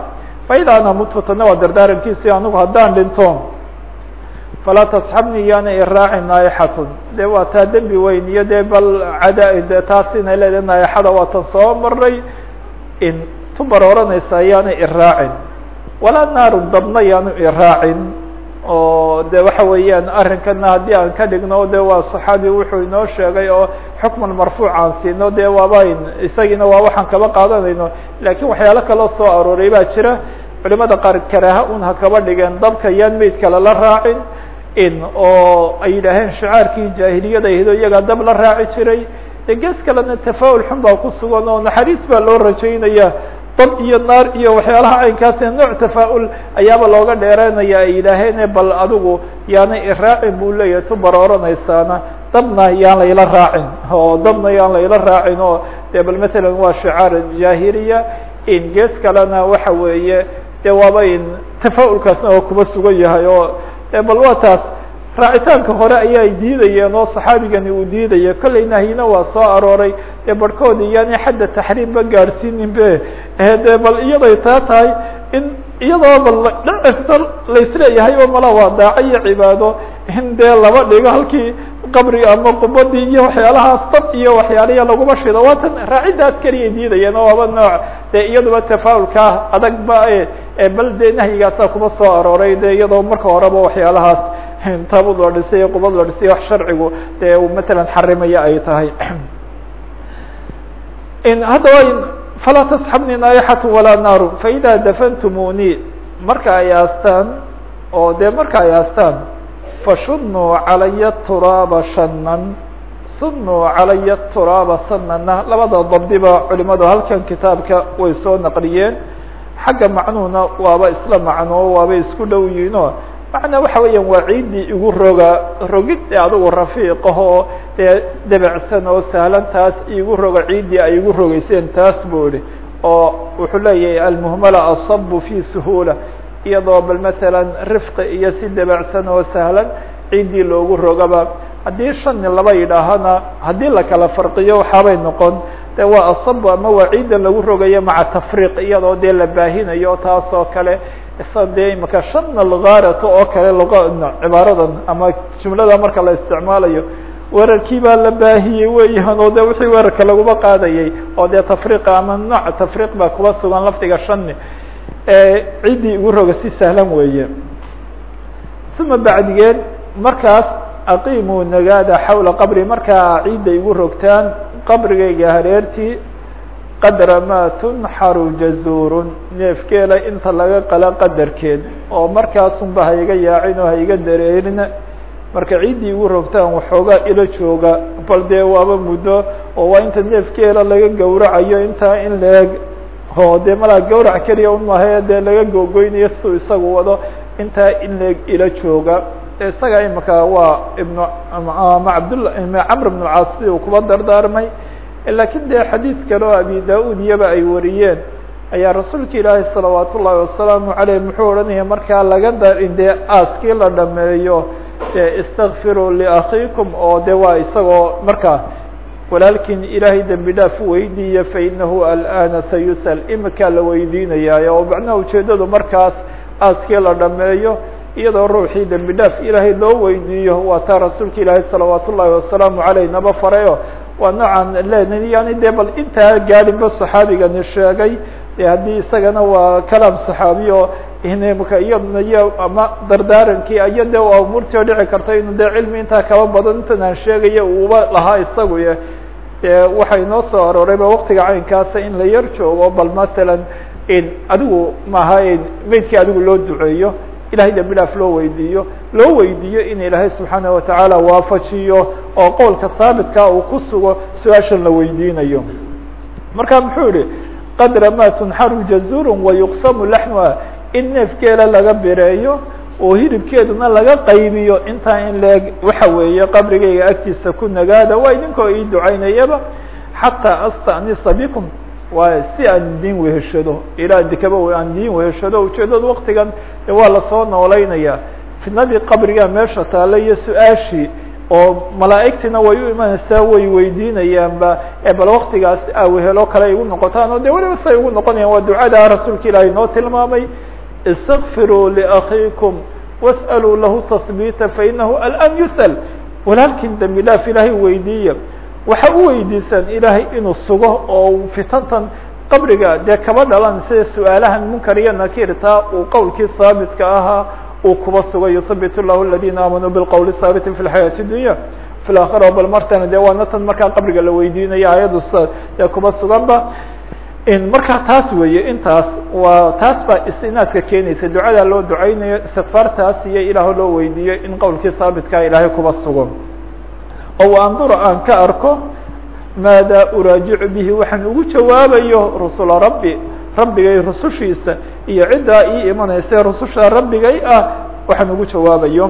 Faida ana mutfatana waa dardaarankiisi anigu haddaan dhinto falaa tasxabnii yaana iraacin naaixatun de waa taa dembi weyn iyo dee bal cada taas inay leedahay naaixada soo maray in tubar oranaysa yaana iraacin walaa naarun dabna yaanu iraacin oo de waxa weeyaan arrinkana haddii aan ka dhigno de waa saxaabi wuxuu inoo sheegay oo xukman marfuuc aan siino de waabayn isagiina waa waxaan kaba qaadanayno. Lakin waxyaalo kaloo soo arooray baa jira. Culimada qaar karaaha un ha kaba dhigeen dabka yaan meydka lala raacin in oo ay yidhaaheen shicaarkii jaahiliyada ahido iyagaa dab la raaci jiray. De gees kalena tafaul xun baa ku sugan oo naxariis baa loo rajaynaya dab iyo naar iyo waxyaalaha caynkaas nooc tafaa-ul ayaaba looga dheeranaya ay yidhaaheen bal adigu yaana iraacin buu leeyahay. Tu barooranaysaana dabna yaan layla raacin. Oo dabna yaan layla raacin oo de bal matalan waa shicaar jaahiliya. In gees kalena waxa weeye de waaba in tafa-ulkaasna oo kuba sugan yahay oo bal waa taas raacitaanka hore ayay diidayeen oo saxaabigani uu diidaya kollay nahyina waa soo arooray. Dee barhkoodi yaani xadda taxriim ba gaadhsiinin be de bal iyaday taa tahay in iyadoo bal dhacista laisleeyahay oo mala waa daaco iyo cibaado in dee laba dhigo halkii qabriga ama qubadii iyo waxyaalahaas dab iyo waxyaaliya laguma shido. Waa tan raaciddaas keliyay diidayeen oo aba nooc. Dee iyaduba tafaa'ulkaa adag ba bal dee nahyigaasa kuma soo arooray. De iyadoo marka horeba waxyaalahaas taabud la dhisay qubad la dhisay wax sharcigu dee uu matalan xarimaya ay tahay. Haddaba falaa tasxabni naaixatu walaa naaru faida dafantumuni marka ay aastaan oo dee marka ay aastaan fashunuu calaya turaaba shanan sunuu calaya turaaba sanana labada dabdiba culimadu halkan kitaabka way soo naqliyeen. Xagga macnuhuna waaba isla macnoo waaba isku dhow yihiinoo macnaa waxa weeyaan waa ciiddii igu roga rogid ee adigu rafiiqahoo dee debecsan oo sahlan taas igu roga ciiddii ay igu rogeyseen taas buu ihi oo wuxuu leeyahay almuhmala asabu fi suhuula iyadoo bal matalan rifqi iyo si debecsan oo sahlan ciiddii loogu rogaba. Haddii shani laba yidhaahana haddii la kala farqiyo waxaabay noqon de waa asabu ama waa ciidda lagu rogayo maca tafriiq iyadoo dee la baahinayo taas oo kale isa dee imaka shana lgaarata oo kale luqa cibaaradan ama jumlada marka la isticmaalayo weerarkii baa la baahiyey weeyaan oo de wixii weerarka laguma qaadayay oo dee tafriiqa ama nooc tafriiq baa kuba sugan lafdiga shani ciddii igu roga si sahlan weeye. Uma bacdigeed markaas aqiimuu nagaada xawla qabri markaa ciidda igu rogtaan qabrigayga hareertii qadra maa tunxaru jazuurun neefkeela inta laga qala qadarkeed oo markaasunba haiga yaacin oo haiga dareerin marka ciiddii igu rogtaan waxoogaa ilo jooga bal dee waaba muddo oo waa inta neefkeela laga gawracayo intaa in leeg oo dee malaa gawrac keliya un dee laga googoynayo siuu isagu wado intaa in leeg ilo jooga. Isaga imika waa ibnu ama cabdlla camr bn caas si uu kuba dardaarmay laakiin de xadiid kale oo abi da'ud iyaba ay wariyeen ayaa rasuulka ilaahi salawaat ullahi wasalaamu aleyh muxuu odhanaya markaa laga darin dee aaskii la dhameeyo de istakfiruu liakhiikum oo de waa isagoo markaa walaalkiin ilaahay dembi dhaaf weydiiya fainahu alana sayusal imikaa la weydiinaya oo macnaha ujeedadu markaas aaskii la dhameeyo iyadoo ruuxii dembi dhaaf ilaahay loo weydiiyo waa taa rasuulka ilaahay salawaat ullahi wasalaamu aleyh naba farayo waa noocan len yani de bal intaa gaadinba saxaabigani sheegay? De haddii isagana waa kalaam saxaabiy oo mka iyadna iyo ama dardaarankii iyo de umuurtii oo dhici karta inu de cilmi intaa kaba badan intan aan sheegaya uuba lahaa isagu ye de waxay noo soo aroorayba waktiga caynkaasa in la yar joogo bal masalan adigu maaha meydkii adigu loo duceeyo ilahay dembi dhaaf loo weydiiyo loo weydiiyo in ilaahay subxaanaه watacaala waafajiyo oo qowlka haabitka uu ku sugo su'aashan la weydiinayo. Marka muxuu yihi qadra ma tunxaru jazur wayuqsamu laxnuha in neefkeela laga bireeyo oo hilibkeeduna laga qaybiyo intaa in leeg waxa weeye qabrigayga agtiisa ku nagaada waa idinkoo ii ducaynayaba xataa astanisa bikum. Waa si aan diin weheshado ilaa dikaba aan diin weheshado ujeedada waktigan waa la soo noolaynaya fitnadii qabriga meesha taale iyo su'aashii oo malaa'igtina way u imanaysaa way weydiinayaanba ee bal waktigaas awehelo kale ay igu noqotaan oo de weliba say ugu noqonayaan. Waa ducada rasuulka ilaahay noo tilmaamay istakfiruu liakhiikum was'aluu lahu tahbiita fainahu alan yus'al walaalkin dembi dhaaf ilaahay weydiiya. Waxa u weydiisaan ilaahay inuu sugo oo fitantan qabriga dee kaba dhalan sida su'aalahan munkar iyo nakirta uu qowlkii haabitka ahaa uu kuba sugo yusabit llahu aladina aamanuu bilqowli haabiti fi lxayaati dunya. Fi laakhira bal martana de waana tan markaa qabriga la weydiinayo ayadu dee kuba suganba. Markaa taas weeye intaas waa taas baa istinaadka keenaysa ducada loo ducaynayo istikfaartaas iyo ilaah loo weydiiyo in qowlkii haabitka ilaahay kuba sugo. Oo andura aan ka arko maada uraajicu bihi waxaan ugu jawaabayo rusula rabbi rabbigay rusushiisa iyo ciddaa ii imanaysa rususha rabbigay ah waxaan ugu jawaabayo.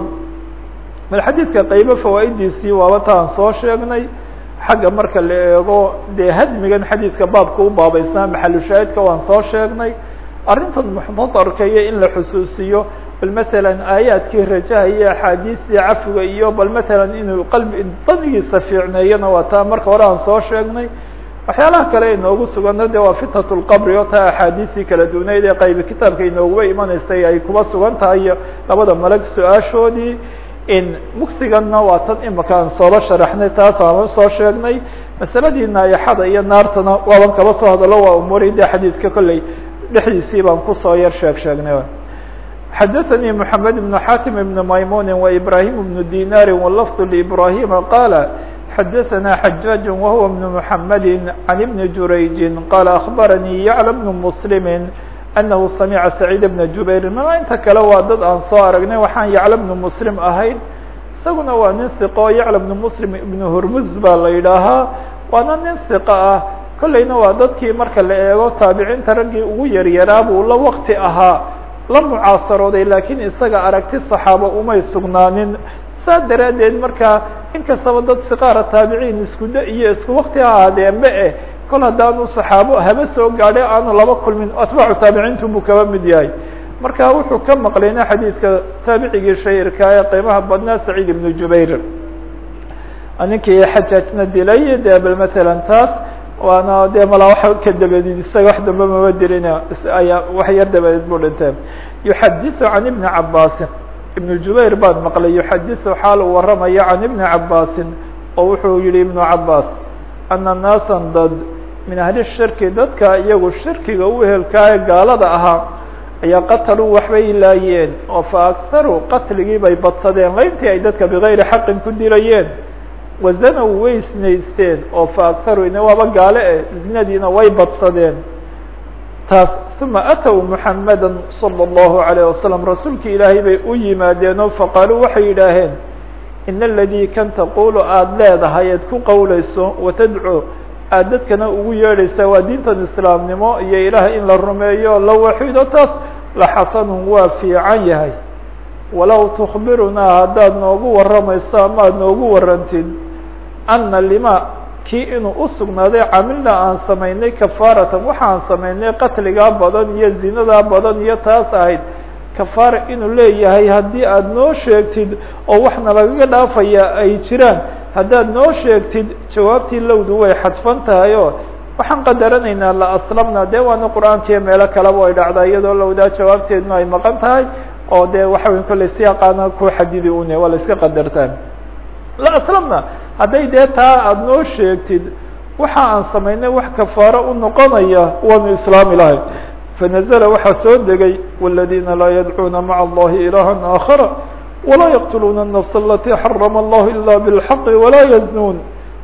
Bal xadiidka qaybo fawaa'idiisii waaba ta aan soo sheegnay. Xagga marka la eego dee hadmigan xadiidka baabka u baabeysnaa maxalushaahidka waan soo sheegnay. Arrintan muxtadarka iyo in la xusuusiyo bal matalan aayaadkii rajaha iyo axaadiistii cafiga iyo bal matalan inuu qalbi danigiisa fiicneeyana waa taa marka hore aan soo sheegnay waxyaalaha kale inoogu sugana de waa fitnat lqabri oo taa axaadiistii kala duwneyd ee qaybi kitaabka inooguba imanaysay ay kuba sugan tahay iyo labada malag su-aashoodii in mugsiganna waa tan imika aan sooba sharaxnay taas aan soo sheegnay masaladii naayaxada iyo naartana waaban kaba soo hadalo waa umuuri de xadiidka kolley dhexdiisii baan kusoo yar sheeg sheegnay xadaثnي محamed بن xatim بن maymuni وإbrahim بن dinari wlfظ لإbrahima qala xadaثna xajاج whuwa بن محamedi عan بn jurayji qala أخbaranii yعlى بن mسlimi أnahu samca سacيid بن jubayr ma inta kale waa dad aan soo aragnay waxaan yacla بن mslim ahayn isaguna waa nin ثiqo yacla بن mslim ibn hurmuz baa la yidhaahaa waana nin ثiqo ah kolleyna waa dadkii marka la eego taabiciinta raggii ugu yaryaraa buu la wakti ahaa la mucaasarooday laakiin isaga aragti صaxaaba umay sugnaanin saa daraaddeed markaa inkastaba dad siqaara taabiciin iskuda iyo isku wakti ha ahaadeenba eh kol haddaanu صaxaabo haba soo gaadhay aanu laba kulmin atbaacu taabiciintu buu kaba mid yahay. Marka wuxuu ka maqlayna xadiidka taabicigii shahirka ee qiimaha badnaa saciid ibnu jubayr. Ninkii xajaajna dilay de bal matalan taas waana de mala wa ka dabadeed isaga wax dambe maba dilin ayaa wax yar dabadeed buu dhintee yuxadiثu can ibni cabaasin ibnu jubayr baad maqlay yuxadiثu xaal uu waramaya can ibni cabaasin oo wuxuu yihi ibnu cabaas ana naasan dad min ahli shirki dadka iyagu shirkiga u ehelkaaye gaalada ahaa ayaa qataluu waxbay laayeen oo fa akharuu qatligii bay badsadeen layntii ay dadka bigayri xaqin ku dilayeen wazanow way isnaysteen oo fa akharuu ina waaba gaale eh zinadiina way badsadeen. Taas uma atow muxamada salى اllahu alayه wasalam rasuulki ilaahay bay u yimaadeen oo faqaaluu waxay yidhaaheen in aladii kan taqulu aada leedahay eed ku qowleyso watadcuu aad dadkana ugu yeedhaysaa waa diintan islaamnimo iyo ilaah in la rumeeyo la waxido taas la xasanun waa fiican yahay walow tukbirunaa haddaad noogu warramayso ama ad noogu warantid ana lima kii inuu usugnaaday camilna aan samaynay kafaaratan waxaan samaynay qatligaa badan iyo zinadaa badan iyo taas ahayd. Kafaara inuu leeyahay haddii aada noo sheegtid oo waxna lagaga dhaafaya ay jiraan haddaad noo sheegtid jawaabtii lowdu way xadfan tahay oo waxaan qadaranaynaa la aslamna dee waana qur'aankiiyo meelo kaleba ay dhacdaa iyadoo lowdaa jawaabteedna ay maqan tahay oo dee waxa wey kolley siyaaqaana ku xadidi une waa la iska qadartaan. La aslamna hadday dee taa aada noo sheegtid waxa aan samaynay wax kafaaro u noqonaya waanu islaami lahay fanazla waxaa soo degay wاladina laa yadcuuna maca allahi ilaha aakhara walaa yaqtuluuna الnafs alati xarama allahu ila bاlxaqi walaa yaznuun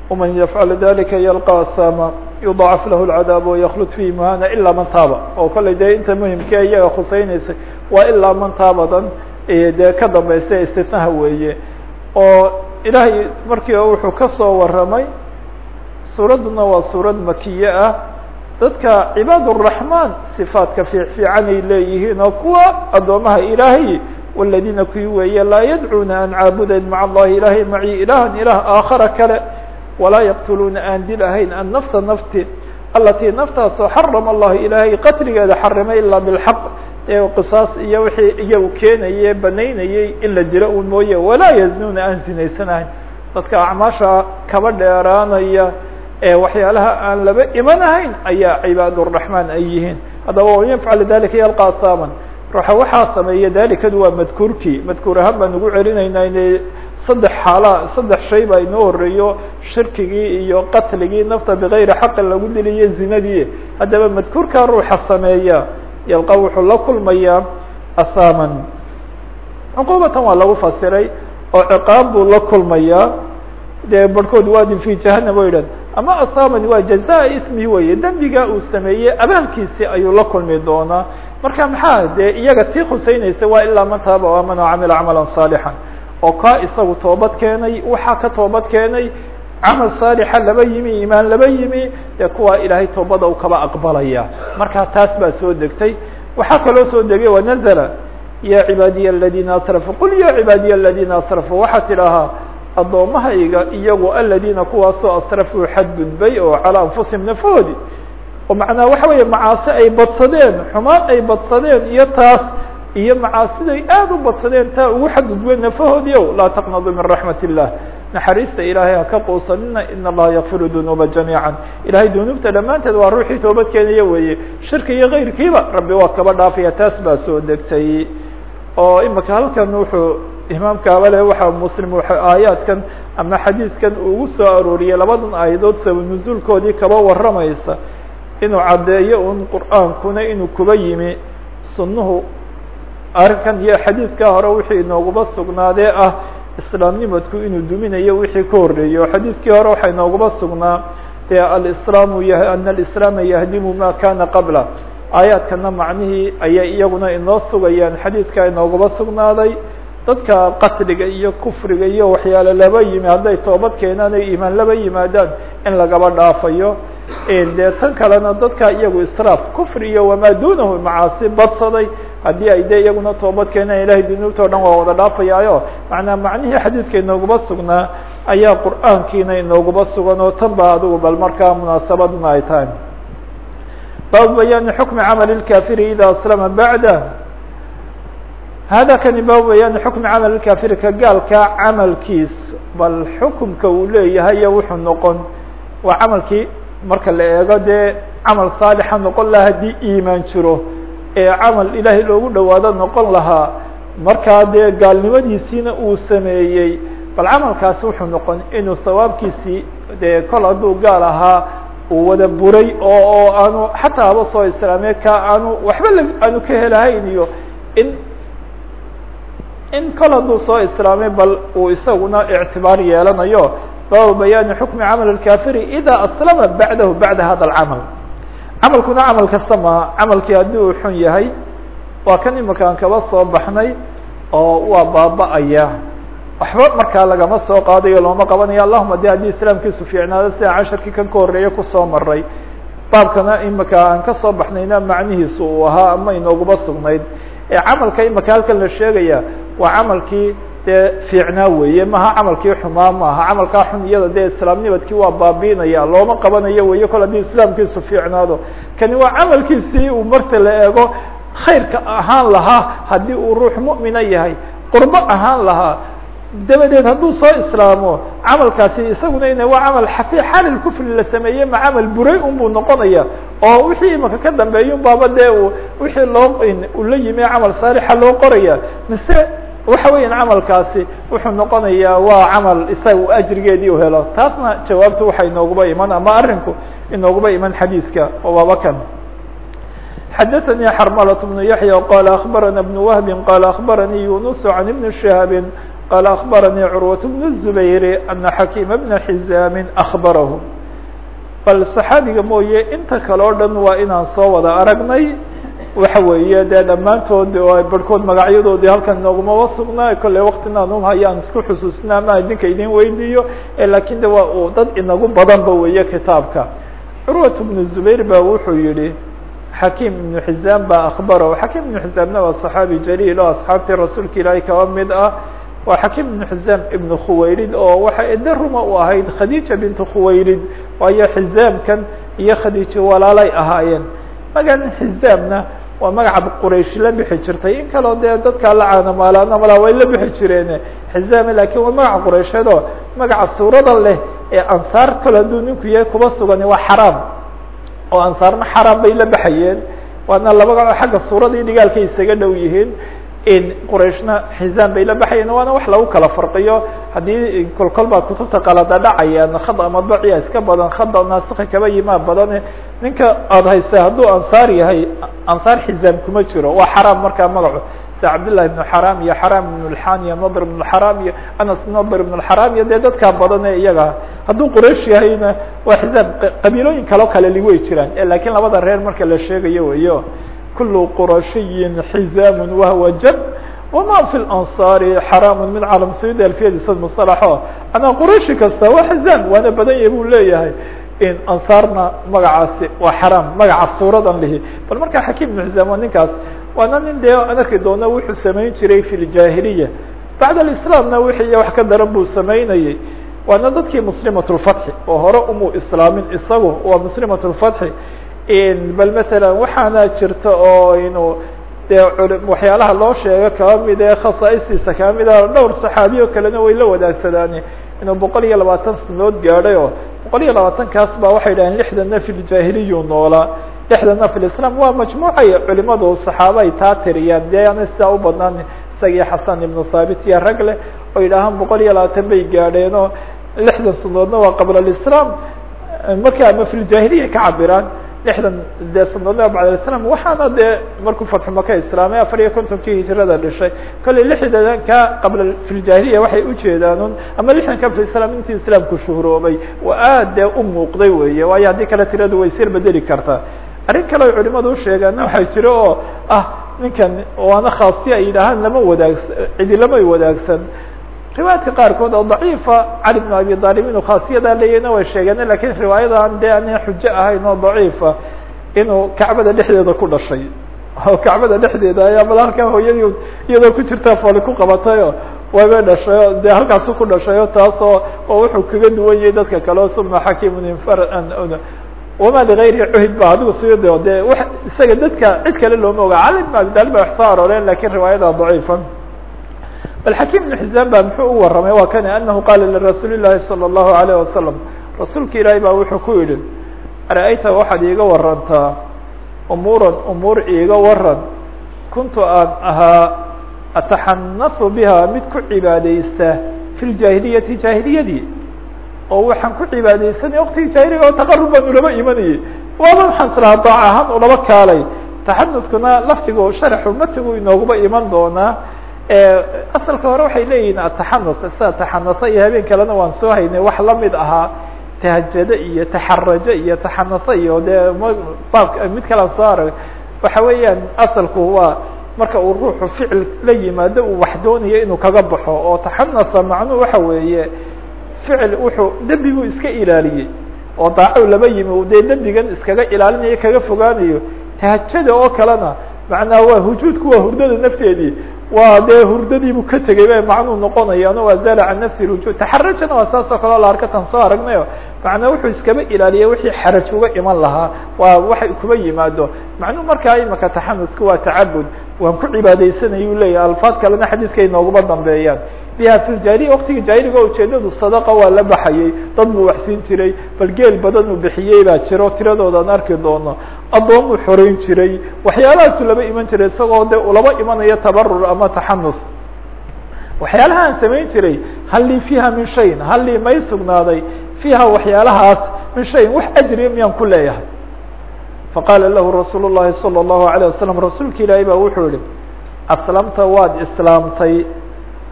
wman yafcal dalika yalqa asama yudacaf lahu اlcadaab waykhlud fihi mahana ilaa man taaba oo kolley dee inta muhimkee iyaga khuseyneysay waa ilaa man taabadan dee ka dambaysa istitnaha weeye oo ilaahay markii wuxuu ka soo waramay suuradduna waa suurad makiye ah dadka cibaad الرaحman صifaadka fiifiican ay leeyihiin oo kuwa addoomaha ilaahay waladina kuwi weeye laa yadcuuna aan caabudayn maca allahi ilahay maci ilahan ilah aakhara kale walaa yaqtuluuna aan dil ahayn annafsa nafti alatii naftaasoo xarama allahu ilaahay qatligeeda xarimay ilaa bilxaq ee qisaas iyo wixii iyagu keenaye banaynayey in la dilo un mooye walaa yaznuuna aan zinaysanahayn dadka acmaasha kaba dheeraanaya ee waxyaalaha aan laba imanahayn ayaa cibaaduraxmaan ay yihiin. Haddaba waman yafcal dalika yalqa asaaman ruuxa waxaa sameeya dalikadu waa madkuurkii. Madkuur ahaan baan ugu celinaynaa ine saddex xaala saddex shay baa inoo horeeyo shirkigii iyo qatligii nafta bigayri xaqin lagu diliyo zinadii. Haddaba madkuurkaa ruuxa sameeya yalqa wuxuu la kulmayaa asaaman. Cuquubatan waa lagu fasiray oo ciqaab buu la kulmayaa. Dee barhkood waadin fi jahanam o yidhahd ama asaaman waa jazaa ismi weye dembiga uu sameeyey abaalkiisi ayuu la kulmi doonaa. Marka maxaa? Dee iyaga tii khuseynaysa waa ilaa man taaba o amana wacamila camalan saalixan oo kaa isagu toobad keenay waxaa ka toobad keenay camal saalixa laba yimi imaan laba yimi dee kuwaa ilaahay toobada u kaba aqbalaya. Marka taas baa soo degtay. Waxaa kaloo soo degay wanazla ya cibaadiya aladina asrafuu qul ya cibaadiya aladina asrafuu waxaa tidhaahaa addoommahayga iyagu aladiina kuwaasoo asrafuu xadgudbay oo calaa anfusihim nafahoodi oo macnaa waxa weeye macaasi ay badsadeen xumaan ay badsadeen iyo taas iyo macaasiday aada u badsadeen taa ugu xadgudbeen nafahoodii o laa taqnadu min raxmat illah naxariista ilaahay haka quusanina in allaha yakfiru dunuuba jamiica ilahay dunuubta dhammaanteed waa ruuxii toobad keenaya weeye. Shirki iyo kayrkiiba rabbi waa kaba dhaafaya taas baa soo degtay. Oo imika halkan wuxuu imaamkaaba le waxa muslim aayaadkan ama xadiiskan ugu soo arooriyey labadan aayadood sabab nuzuulkoodii kaba waramaysa inuu caddeeyo un qur'aankuna inuu kuba yimi. Sunnuhu arrinkan iyo xadiidkaa hore wixii inooguba sugnaadee ah islaamnimadku inuu duminayo wixii ka horreeyey oo xadiidkii hore waxaa inooguba sugnaa dee alislaamu y ana alislaama yahdimu ma kana qabla. Aayaadkana macnihii ayay iyaguna inoo sugayaan. Xadiidkaa inooguba sugnaaday dadka qatliga iyo kufriga iyo waxyaale laba yimi hadday toobad keenaan ay iimaan laba yimaadaan in lagaba dhaafayo. Dee tan kalena dadka iyagu israaf kufri iyo wamaa dunahu macaasi badsaday haddii ay de iyaguna toobad keenaan ilahay dunuubta o dhan waa wada dhaafayaayo. Macnaa macnihii xadiidka inooguba sugnaa ayaa qur'aankiina inooguba sugan oo tan ba adigu bal markaa munaasabaduna ay tahay. Baabu bayaani xukmi camali lkafiri ida aslama bacda. Hada kani baabu bayaani xukmi camali lkafiri ka gaalka camalkiis bal xukumka uu leeyahay iyo wuxuu noqon. Waa camalkii marka la eego dee camal saalixa noqon lahaa haddii iimaan jiro ee camal ilaahay loogu dhawaado noqon lahaa markaa dee gaalnimadiisiina uu sameeyey bal camalkaasi wuxuu noqon inuu sawaabkiisii dee kol hadduu gaal ahaa uu wada buray oo oo aanu xataa haba soo islaamee ka aanu waxba l aanu ka helahayn iyo in in kol hadduu soo islaamay bal uu isaguna ictibaar yeelanayo. Baabu bayaani xukmi camal اkafiri ida aslama bacdahu bacda hada اcamal camalkuna camal kasta maa camalkii haddii uu xun yahay waa kan imakaan kaba soo baxnay oo waa baaba-aya. Waxba markaa lagama soo qaadayo looma qabanayo. Allahuma de haddii islaamkiisu fiicnaado sida casharkii kan ka horreeye ku soo maray baabkana imika aan ka soo baxnayna macnihiisu uu ahaa ama inooguba sugnayd. Ee camalka imika halkan la sheegaya waa camalkii dee fiicnaa weeye maha camalkii xumaa maaha camalkaa xun iyada dee islaamnimadkii waa baabiinaya looma qabanayo weeye kol haddii islaamkiisu fiicnaado. Kani waa camalkiisii uu marta la eego khayrka ahaan lahaa haddii uu ruux mu'mina yahay qurbo ahaan lahaa. Dabadeed hadduu soo islaamo camalkaasi isaguna ina waa camal xafi xalil la sameeyey ma camal buray un buu noqonaya oo wixii imaka ka dambeeya un baaba dee wixii loo uu la yimi camal saalixa loo qoraya mise waxa weeyaan camalkaasi wuxuu noqonayaa waa camal isaga u ajrigeedii u helo taasna jawaabtu waxay inooguba iman ama arinku inooguba iman xadiiska oo waaba kan xadaثnي xrmlة بن yaحyى qال أخbarana بن وهب qال أخbarnي يuنس عن بن شهاب qال أخbarnي cروة بن الزبير أنa xakيم بن حزاm أخbarah bal صxaabiga mooye inta kale o dhan waa inaan soo wada aragnay waxa weeye dee dhammaantood barhkood magacyadoodii halkan inoogumaba sugnaa kolle waktinaan haya aan isku xusuusna ama idinka idin weydiiyo laakiin de waa uu dad inagu badanba weeye kitaabka. Curwat ibnu zubayr ba wuxuu yihi xakiim ibnu xizaam baa akbaro xakiim ibnu xizaamna waa saxaabi jaliil oo asxaabtii rasuulka ilaahay kaba mid ah. Waa xakiim ibnu xizaam ibnu khuwaylid oo waxa edo u ahayd khadiija bintu khuwaylid. Waayo xizaamkan iyo khadiijo walaalay ahaayeen. Magan xizaamna waa magaca quraysh la bixi jirtay. In kaloo dee dadkaa la caanamaalaana malaa way la bixi jireen xizaame laakiin waa magaca quraysheed oo magaca suurada leh ee ansaar kale hadduu ninku yahay kuba sugani waa xaraam. Oo ansaarna xaraam bay la baxayeen waana laba xagga suurada dhigaalkay isaga dhow yihiin qurayshna xizaam bay la baxayeen waana wax lagu kala farqiyo. Haddii kolkol baa kutubta qalada dhacayaan khada madbaciya iska badan khada naasika kaba yimaa badan ninka aada haysa hadduu ansaar yahay ansaar xizaam kuma jiro. Waa xaraam markaa magacu. Sida cabdillahi ibnu xaraam iyo xaraam ibnu lxan iyo nadr ibnu xaraam iyo anas nadr ibnu xaraam iyo dee dadkaa badan ee iyaga hadduu quraysh yahayna waa xizaam qabiilooyin kaloo kale li way jiraan. Lakiin labada reer marka la sheegayo weyo kul qurashiyin xizaam wahwa jab wama fi lansaari xaraam min calam sayid alfiyadiisa musalaxo anaa qurayshi kasta waa xizaam waana badan yahay buu leeyahay ansaarna magacaasi waa xaraam magaca suuradan lihi bal markaa xakiim ibnu xizaam waa ninkaas waana nin dee aan arki doona wuxuu samayn jiray fi ljahiliya bacd alislamna wixii wax ka daran buu samaynayey waana dadkii muslimat lfatxi oo hore umuu islaamin isagu waa muslimat lfatxi bal masalan waxaana jirta oo inuu dee waxyaalaha loo sheego kaba mid ee khasaa'istiisa kaba mid a dhowr saxaabiyo kalena way la wadaagsadaan. Inuu boqol iyo labaatan sanood gaadhay oo boqol iyo labaatankaas ba waxay dhaheen lixdana fi ljahiliyu noolaa lixdana fi waa majmuucay culimadu saxaaba ay taa tiriyaan. Dee sidaa u badnaan isagii xasan ibnu thaabit iyo rag oo yidhaahaan boqol iyo labaatan bay gaadheen oo lixdan sanoodna waa qabla alislam marka ama fi ka cabiraan lixdan dee sanadoodna bacd alislam waxaana dee markuu fatxu maka islaamay afar iyo kontonkii hijrada dhishay kolley lixdanka qabla fi ljahiliya waxay ujeedaan ama lixdanka fi islam intii islaamku shuhuroobay waa aad dee u muuqday weeye waayo haddii kale tiradu way sir bedeli kartaa. Arrin kale ay culimadu usheegaana waxaa jiro oo ah ninkan waana khaasiya ay yidhaahaan lama wadaagsa cidi lamay wadaagsan riwaayadka qaarkood oo daciifa cali bn abi aalib inuu khaasiyadaa leeyahna way sheegeen laakiin riwaayadan dee ana xujo ahayn oo daciifa inuu kacbada dhexdeeda ku dhashay. Oo kacbada dhexdeeda ayaa bal halkaa hooyadii iyadoo ku jirta fooli ku qabatayo wayba dhashay o dee halkaasu ku dhashayo taasoo oo wuxuu kaga duwan yahay dadka kale o uma xakimun infar wama ligayri cuhid ba adigu siyade dee w isaga dadka cid kale looma oga. Cali bn abi talib ba wax soo arooreen laakiin riwaayada daciifa xakim ibn xizaan ba muxuu u waramay waa kani anahu qaala lirasuuli llahi salى اllahu alayh wasalam rasuulka ilaahay baa wuxuu ku yihi ara-ayta waxaad iiga warantaa umuuran umuur iiga waran kuntu aan ahaa ataxanasu biha mid ku cibaadeysta fi ljaahiliyati jaahiliyadii oo waxaan ku cibaadeysanay waktigii jaahiliga oo taqarub baan ulaba imanayay waaba waxaan islahaa daac ahaan ulaba kaalay taxanuskuna laftigu sharaxu matigu inooguba iman doonaa asalka hore waxay leeyihiin ataxanus sida taxanusa iyo habeen kalena waan soo haynay wax la mid ahaa tahajado iyo taxarajo iyo taxanusa iyo dee baabka mid kalaan soo arag waxa weeyaan asalku waa marka uu ruuxu ficil la yimaado uu wax doonayo inuu kaga baxo oo taxanusa macnuhu waxa weeye ficil wuxuu dembiguu iska ilaaliyey oo daaco laba yimi dee dembigan iskaga ilaalinayo kaga fogaanayo. Tahajada oo kalena macnaha waa hujuudku waa hurdada nafteedii waa dee hurdadiibuu ka tegay bay macnuu noqonayaan waa zala can nafsi rujuud taxarajana waa saas oo kaleo la arkatan soo aragnayo macnaa wuxuu iskaba ilaaliya wixii xaraj uga iman lahaa. Waa waxay kuba yimaado. Macnuu markaa imaka taxanusku waa tacabud. Waan ku cibaadeysanaya u leeyahay. Alfaad kalena xadiidkay nooguma dambeeyaan. Biha fi ljahiliya waktiga jaahiliga ujeedadu sadaqa waa la baxayay dad buu waxsiin jiray. Bal geel badan uu bixiyey baa jiro. Tiradoodan arki doono addoon buu xoreyn jiray waxyaalahaasu laba iman jiray isagoo de ulaba imanayo tabarur ama taxanus waxyaalaha aan samayn jiray hal lii fiiha min shayin hal lii may sugnaaday fiiha waxyaalahaas min shayin wax ajriya miyaan ku leeyahay faqaala lahu rasuul الlahi salى الlahu عalيه wasalam rasuulka ilaahay baa wuxuu yihi aslamta waad islaamtay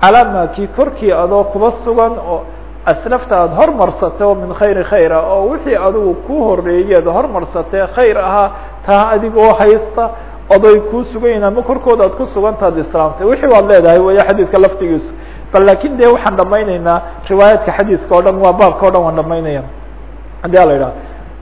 calaa maa kii korkii adoo kuba sugan oo aslafta aada hormarsatay oo min khayri khayr ah oo wixii adigu kuu horeeyeed hormarsatay khayr ahaa taa adigoo haysta oday kuu sugayin ama korkooda aad ku sugantaad islaamtay. Wixii waad leedahay weya xadiidka laftigiisu bal laakiin de waxaan dhamayneynaa riwaayaadka xadiiska o dhan waa baabka o dhan waan dhamaynaya haddii a la idhaha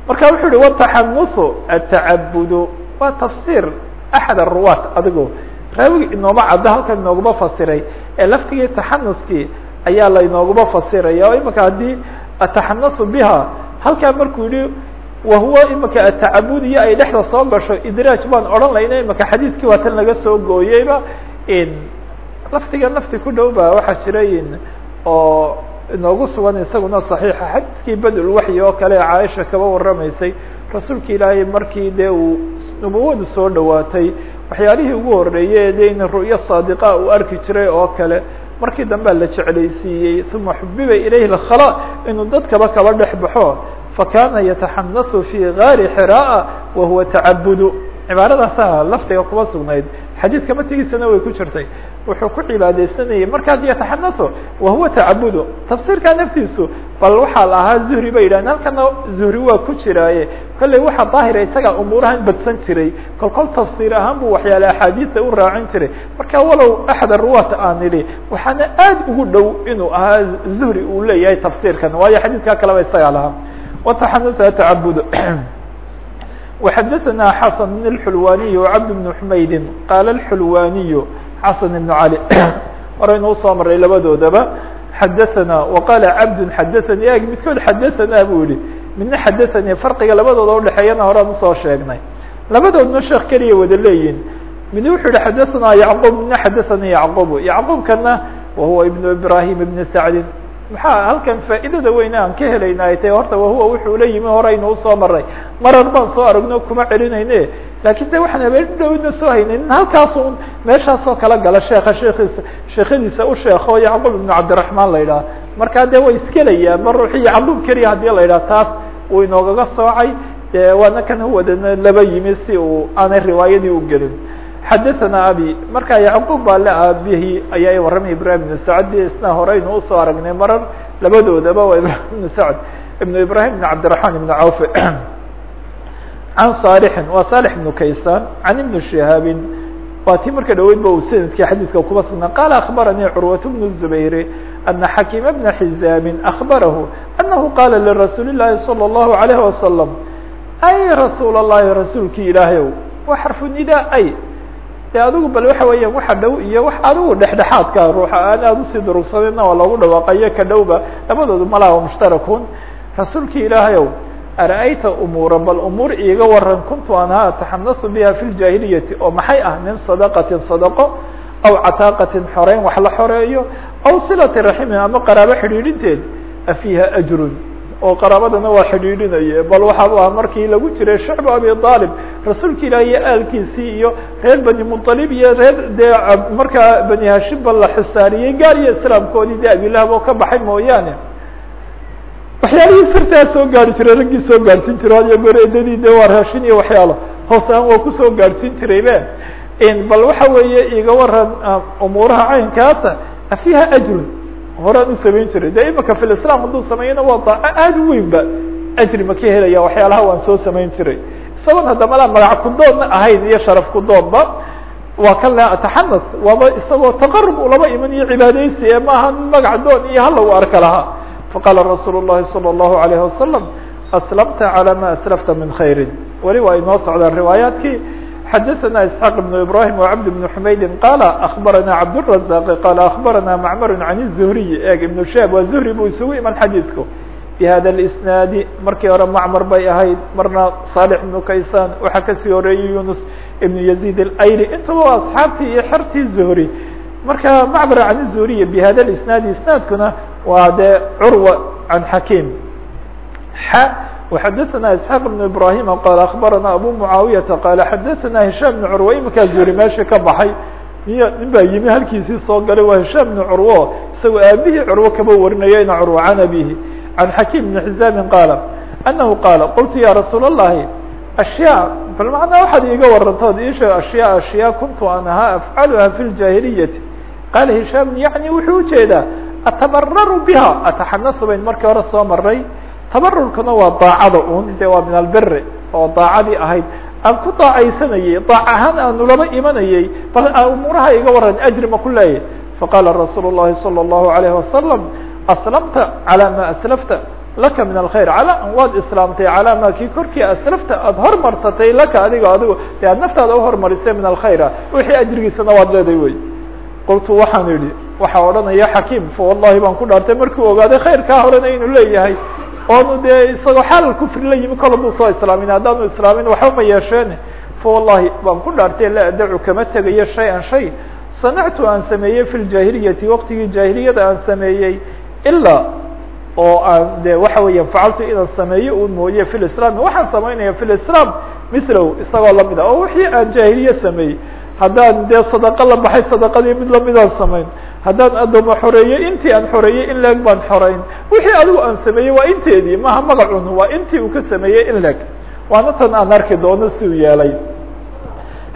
marka wuxuu yihi wataxanusu atacabudu waa tafsir axad aruwaat adigo raawigi inooma caddo halkan inooguma fasiray ee laftigii taxanuskii ayaa la inooguma fasiraya oo imika haddii ataxanasu biha halkaa markuu yihi wahuwa imika atacabudiyo ay dhexda soo gasho idraaj baan odhan layna imika xadiiskii waa tan laga soo gooyeyba laftigan lafti ku dhow ba waxaa jirayin oo inoogu sugan isaguna صaxiixa xadiiskii badulwaxyi oo kale caaisha kaba waramaysay rasuulka ilaahay markii dee uu nubuwadu soo dhawaatay waxyaalihii ugu horeeyey de in ru'yo saadiqa uu arki jiray oo kale markii dambea la jeclaysiiyey uma xubiba ilayhi اkhalا inuu dadkaba kaba dhex baxo. Fakana yataxanasu fi gaari xira'a wahuwa tacabudu cibaaradaasa laftiga kuma sugnayd. Xadiidka matigiisana way ku jirtay wuxuu ku cibaadeysanayay markaas yataxanasu wahuwa tacabudu tafsiirkaa naftiisu bal waxaa la ahaa zuhri bay yidhahdeen halkana zuhri waa ku jiraaye kolley waxaa daahira isagaa umuurahan badsan jiray kol kol tafsiir ahaan bu waxyaale axaadiisa u raacin jiray marka walow axad aruwaat aan idhi waxaana aad ugu dhow inuu ahaa zuhri uu leeyahay tafsiirkan waayo xadiidkaa kaleba isagaa lahaa wataxanusa tacabud وxadثna xasن بن الxulwaniي وcabd بن حmaydin qaala الxulwaniy xasan ibn cali maraynu u soo maray labadoodaba. xadaanaa waqaala cabdu xadaanii eg midkood xadaanaa buu yihi midna xadaanii farqiga labadooda udhexeeyana horaan u soo sheegnay labadoodna sheekh keliya wada leeyihiin midna wuxuu yihi xadaanaa yacqub midna xadaanii yacqubu yacquubkana wahuwa ibnu ibrahim ibn sacdin maxaa halkan faa'iidada weyne aan ka helayna ay tahay horta wahuwa wuxuu la yimi horaynu u soo maray marar baan soo aragno kuma celinayne laakiin de waxaan habeen dhowna soo haynayn. Halkaas un meeshaasoo kala gala sheeka sheekiisa sheekadiisa u sheeko yacqub ibnu cabdiraحmaan la yidhaha markaa de way iskelayaan ma ruuxi yacqub keliya haddii la yidhaha taas uu inoogaga soocay. De waana kan wadana laba yimi si uu aanay riwaayadii u gelin xadaثna abi marka yacqub baa le aabihi ayaa warramay ibrahim ibn sacd isna horeynu usoo aragnay marar labadoodaba waa ibrahim ibn sacd ibn ibrahim ibn cabdiraحman ibn cawf can صالحi waa صالح بن kaysan can iبn شihaabi waa tii marka dhaweyd ba uu sanadkii xadiidka kuba sugnaa qala aخbaranii curwaة بن الزbayr أna xakيma بna xizاami أخbarahu أnahu qala lirasuuli الlahi صلى الlahu عalيه وasلم ay rasuul الlahi rasuulki ilaahay ow wa xarfu nida ay de adigu bal waxa weeyaan waxa dhow iyo wax adigu dhexdhexaadka ruuxa aan aada u sii durugsanayna waa loogu dhawaaqayo ka dhowba. Labadoodu malaha mushtarakun. Rasuulki ilaahay ow ara'ayta umuura? Bal umuur iiga waran kuntu anhaa ataxanasu biha fi ljaahiliyati oo maxay ah? Min sadaqatin sadaqo aw cataaqatin xoreyn wax la xoreeyo. Aw silati raximin ama qaraabo xidhiidhinteed afiiha ajrun oo qaraabadana waa xidhiidhinaye bal waxaa ah markii lagu jiray shacbu abi aalib rasuulka ilaah iyo aalkiisii iyo reer bani muطalib iyo reer dee markaa bani hashimba la xisaariyey gaar iyo islaamkoodii de abilahab ka baxay mooyaane. Waxyaalihii sirtaa soo gaari jiray raggii soo gaadhsiin jiro hadiyo goreedadii de waa raashin iyo waxyaalo hoos aan waa ku soo gaadhsiin jiray be bal waxa weeye iga waran umuuraha caynkaasa afiha ajrun horaan u samayn jiray de imika fi lislam hadduu sameeyana waa daaco aada u weyn ba ajri ma ka helaya waxyaalaha waan soo samayn jiray isagoon haddamala magac kudoodna ahayn iyo sharaf kudoodba waa kan le ataxanas waaba isagoo taqarub ulaba iman iyo cibaadeysi ee maaha magac doon iyo hala u arka lahaa faqala rasuul الlahi salى الlahu عalayه wasalam aslamta calى ma aslafta min khayri weli waa inoo socdaan riwaayaadkii xadaثna isxaaq بn ibrahim وcabd بn xumaydi qala akbarana cabdالrazaq qala akbarana macmar can الzuhriy eeg ibn shab waa zuhri buu isugu iman xadiidku bhada اisnaadi markii hore macmar bay ahayd marna صالح ibn kaysan waxaa kasii horeeyey yunus ibn yazid اlayli intaba waa asxaabtii iyo xertii zuhri marka macmar can الzuhriy bhada اisnaadi isnaadkuna waa de curwa can xakim x وxadثna isحاq بن ibrahim qal akbarana abu muعaawiyata qala xadaثna hisham بn curwa iminkaa zuhri meesha ka baxay niy nin baa yimi halkiisii soo galay waa hisham بn curwo isagoo aabihii curwo kaba warinaya ina curwa can abihi can xakim بn xizaamin qaala anahu qaala qultu ya rasuul الlahi ashyaa bal macnaa waxaad iiga warantood iisheeg ashyaa ashyaa kuntu an ahaa afcaluha fi اljahiliyati qaala hisham yaعni wuxuu ujeedaa atabararu biha ataxanasu bayn markii hore soo maray tabarurkuna waa daacada un de waa min albiri oo daacadii ahayd aan ku daacaysanayey daac ahaan aanu laba imanayey bal umuuraha iga waran ajri ma ku leeyahy faqala rasuul الlahi salى الlahu عalayه wasalam aslamta calى ma aslafta laka min alkhayr ala waad islaamtay calaa ma kii korkii aslafta aada hormarsatay laka adigo adigo de aad naftaada uhormarisay min alkhayra wixii ajrigiisana waad leeday wey qultu waxaan idhi waxaa odhanaya xakiim fa wallahi baan ku dhaartay markuu ogaaday khayrkaa horena inuu leeyahay oonu dee isagoo xaalal kufri la yimi kola buu soo islaamin haddaanu islaamin waxba ma yeesheen. Fa wallahi baan ku dhaartay la adacu kama tegayo shay an shay. Sanactu aan sameeyey fi ljaahiliyati waqtigii jaahiliyada aan sameeyey ilaa oo aan de waxa weeya facaltu inaan sameeyo un mooye fi lislam waxaan samaynaya fi lislam milow isagoo la mid a oo wixii aan jaahiliye sameeyey. Haddaan dee sadaqo la baxay sadaqadii mid lamidaan samayn haddaan addooma xoreeyey intii aan xoreeyey in leeg baan xoreyn wixii adigu aan sameeyey waa inteedii maha magacun waa intii uu ka sameeyey in leeg waana tan aan arki doono si uu yeelay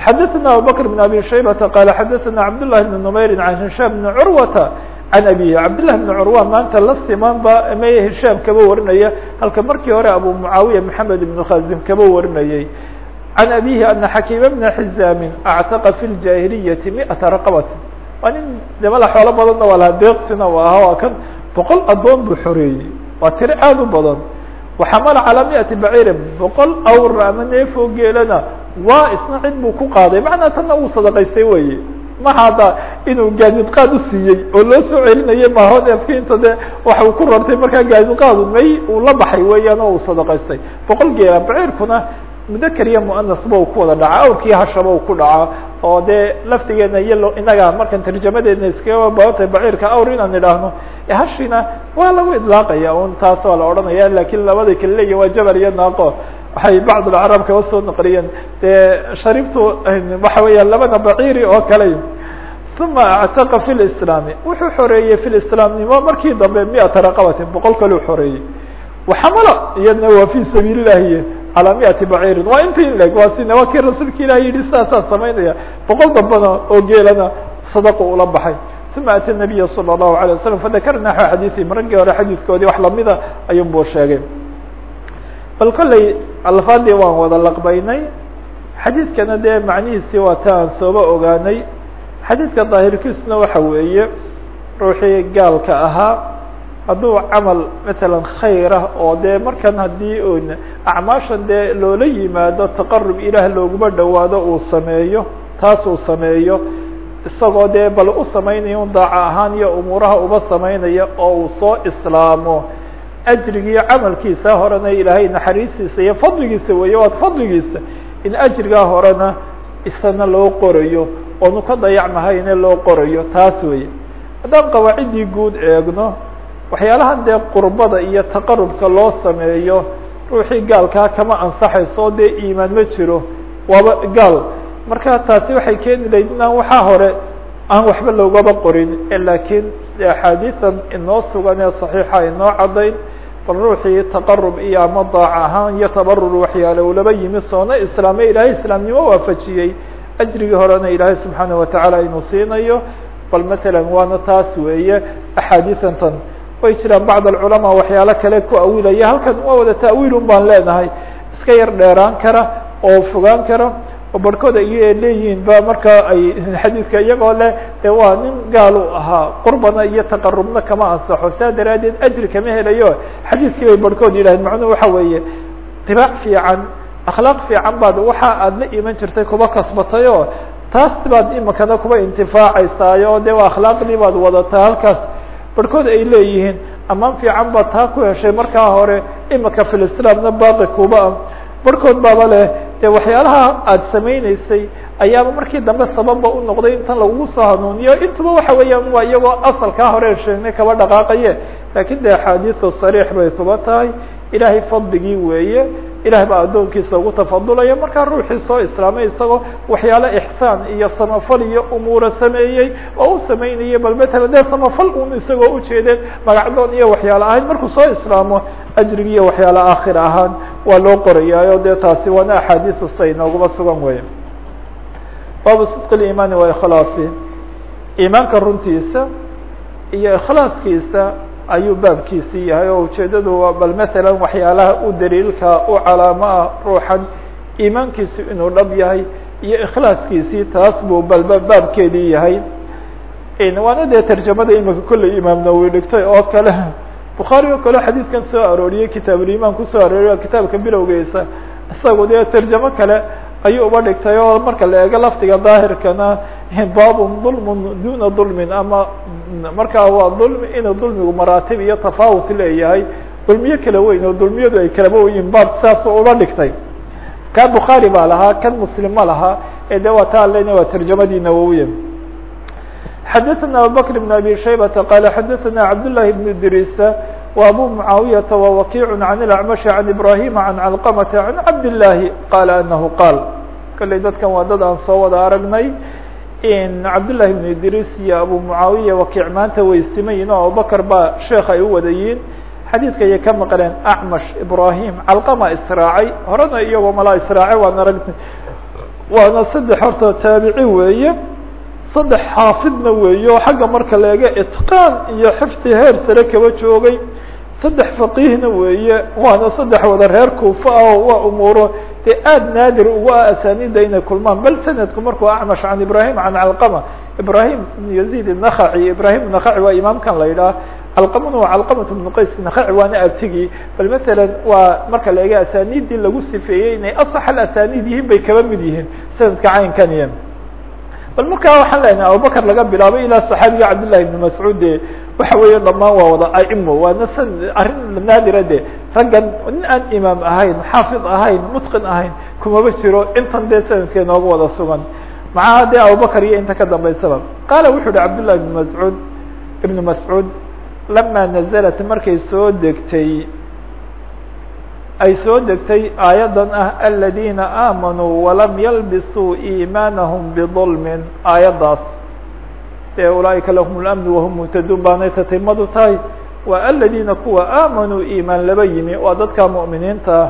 xadaثna abubakr بn abi shaybata qala xadaثna cabdالlahi بn نmayri can hishaam bn curwata can abihi cabdالlahi bn curwa maanta la siman ba may hishaam kaba warinaya halka markii hore abu mucaawiya maxamed ibn khazim kaba warinayey can abihi ana xakiima bna xizaamin actaqa fi ljahiliyati miata raqabati waa nin demala xoolo badanna waa laha deeqsina u aha waa kan boqol addoon buu xoreeyey. Waa tiro aad u badan. Waxamala calaa miati baciirin boqol awr ama neefoo geelana waa isna cid buu ku qaaday. Macnaa tanna uu sadaqaystay weye maha hadda inuu gaadidqaad usiiyey oo loo soo celinayay maaho neefki inta de waxa uu ku rartay markaa gaadidqaadu may uu la baxay weeyaan oo uu sadaqaystay. Boqol geela baciirkuna mudakar iyo muanas ba u ku wada dhaca awrkii hashaba u ku dhaca oo dee laftigeena iyo inaga markan tarjamadeedna iskaga baabantay baciirka awr inaan idhaahno hashina waa lagu idlaaqaya un taas waa la odhanaya laakiin labada kale leeya waa jabal iyo naaqo. Waxay bacd alcarab kaba soo dee sharibtu waxa weeya labada baciiri oo kale. Uma actaqa fi lislaami wuxuu xoreeyey fi lislaamnimo markii dambe miata raqabatin boqol kaleu xoreeyey. Waxamala iyadna waa fi sabiil calaa miati baciirin waa inta in leg waa sina waa kii rasuulka ilahi yihi sidaasaan samaynaya boqol dambana oo geelana sadaqu ula baxay uma ata nabiya salى الlahu alيه wasalam fadakar naxو xadiiثihim raggii hore xadiiskoodii wax lamida ayun buu sheegay bal kolley alfaadii waan wada laqbaynay xadiidkana dee macnihiisii waa ta aan sooba ogaanay xadiidka daahirkiisuna waxa weeye ruuxii gaalka ahaa hadduu camal matalan khayr ah oo dee markan haddii un acmaashan dee loola yimaado taqarub ilaah looguma dhowaado uu sameeyo taas uu sameeyo isagoo dee bal u samaynayo un daaca ahaan iyo umuuraha uba samaynaya oo uu soo islaamo ajrigiiyo camalkiisa horena ilaahay naxariistiisa iyo fadligiisa weeye waad fadligiisa in ajrigaa horena isana loo qorayo oonu ka dayacmahayne loo qorayo taas weeye. Haddaan qawaaciddii guud eegno waxyaalahan dee qurbada iyo taqarubka loo sameeyo ruuxii gaalkaa kama ansaxayso dee iimaan ma jiro waaba gaal. Marka taasi waxay keeni lahayd inaan waxaa hore aan waxba loogaba qorin lakiin axaadiisan inoo sugan ee صaxiixa inoo cadayn bal ruuxii taqarub iyo ama daac ahaan iyo tabarur waxyaale ulaba yimi soona islaame ilaahay islaamnimo waafajiyey. Ajrigii horena ilaahay subxaanaه watacaala inuu siinayo bal matalan waana taas weeye axaadiisan tan way jiraan bacd alculamaa waxyaalo kale ku awilaya halkan waa wada ta'wiil un baan leenahay. Iska yar dheeraan kara oo fogaan kara oo barhkood ay leeyihiin ba markaa ay xadiidka iyagoo leh de waa nin gaal u ahaa qurbana iyo taqarubna kama ansaxo. Saa daraaddeed ajri kama helayo. Xadiidkii bay barhkood yidhahdeen macnuhu waxa weeye tibaac fiican akhlaaq fiican baad waxa aad la iman jirtay kuba kasbatay oo taas baad imakana kuba intifaacaysaayo de waa akhlaaqdii baad wadataa halkaas barhkood ay leeyihiin amaan fiican baad taa ku heshay markaa hore imika filislaamna baaqi kuba ah. Barhkood baaba leh de waxyaalaha aada samayneysay ayaaba markii dambe sababba u noqday intan lagugu soo hanuuniyo intuba waxa weeyaan waa iyagoo asalkaa hore sheegnay kaba dhaqaaqaye. Lakin de axaadiidu sariix bay kuba tahay. Ilaahay fadligii weeye ilaah baa addoonkiisa ugu tafadulaya. Markaa ruuxii soo islaamay isagoo waxyaalo ixsaan iyo samafal iyo umuura sameeyey oo u samaynayay bal matala dee samafal un isagoo ujeedeen magacdoon iyo waxyaalo ahayn markuu soo islaamo ajrigi iyo waxyaalo aakhir ahaan waa loo qorayaayo. Dee taasi waana axaadiisu say inooguma sugan weeye. Baabu sidq اlimaani wa ikhlaasi. Iimaanka runtiisa iyo ikhlaaskiisa ayuu baabkiisii yahay oo ujeedadu bal matalan waxyaalaha u daliilka u calaamo ah ruuxan iimaankiisu inuu dhab yahay iyo ikhlaaskiisii taas buu balba baabkeedii yahay. Waana dee tarjamada imika kolley imaam nawowi dhigtay oo kale. Bukhaari oo kale xadiidkan soo arooriyey kitaabulimaan ku soo arooriy kitaabka bilowgiisa isagu dee tarjamo kale ayuu uba dhigtay oo marka la eego lafdiga daahirkana baabun dulmun duna dulmin ama markaa waa dulmi inuu dulmigu maraatib iyo tafaawut leeyahay dulmiyo kala weyn oo dulmiyadu ay kalaba weyiin baab saas uba dhigtay kan bukhaari baa lahaa kan muslim ma lahaa ee de waa taa lena waa tarjamadii nawowiya xadaثna abubakr بn abi shaybata qala xadaثna cabdالlahi بn idrisa wa abu mucaawiyaةa wa wakiic can اlacmashi can ibrahima can calqamata can cabdالlahi qala anahu qaal kalley dadkan waa dad aan soo wada aragnay cabdullaahi ibnu idris iyo abu mucaawiya wakiic maanta way simayiin oo abubakr baa sheekh ay u wadayiin xadiidka ayay ka maqleen acmash ibrahim calqama israacay horena iyagoo malaa israace waana rag waana saddex horta taabici weeye saddex xaafidna weeye oo xagga marka laega itqaan iyo xifdi heer sare kaba joogay. Saddex faqiihna weeye waana saddex wada reer kuufa ah oo waa umuuro dee aada naadir uga ah asaanida inay kulmaan. Bal sanadku markuu acmash can ibrahim can calqama. Ibrahim ibn yazid الnakhaci ibrahim nakaci waa imaamkan la yidhaah. Calqamana waa calqamat bnu qays nakaci waana artigii bal masalan waa marka la eega asaanidii lagu sifeeyey inay asax alasaniid yihiin bay kaba mid yihiin. Sanadka caynkaniya bal markaa waxaan leenahay abubakr laga bilaabay ilaa saxaabiga cabdillahi ibn mascuud de waxa weeye dhamaan waa wada aimo waana san arrin naadira de. Raggan nin aan imaam ahayn xaafid ahayn mutqin ahayn kumaba jiro intan dee sanadka inooga wada sugan. Maxaa dee abubakr iyo inta ka dambaysaba qaala wuxu uhi cabdillahi ibn mascuud ibn mascuud lama nazalat markay soo degtay ay soo degtay aayaddan ah aladina aamanuu walam yalbisuu iimaanahum bidulmin aayaddaas dee ulaaئika lahum اlamnu wahum muhtaduun baanay tatimadu tahay. Waa aladina kuwa aamanuu iimaan laba yimi waa dadka mu'miniinta ah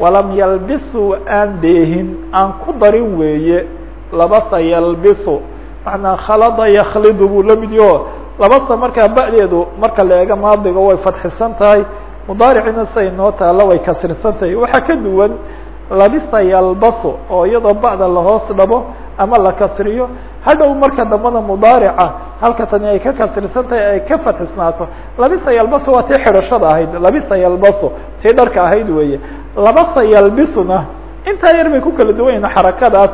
walam yalbisuu aan dheehin aan ku darin weeye labasa yalbisu. Macnaa khalada yaklidu buu la mid yaho labasa markaa ba'deedu marka la eega maadiga way fadxisan tahay. Mudaaricina say noo taalla way kasrisan tahay. Waxaa ka duwan labisa yalbaso oo iyadoo ba'da lahoos dhabo ama la kasriyo hadhow marka dambana mudaarica halka tani ay ka kasrisan tahay ay ka fatxisnaato labisa yalbaso waa tii xidhashada ahayd labisa yalbaso tii dharka ahayd weeye. Labasa yalbisuna intaa yar bay ku kala duwan yihiin xarakadaas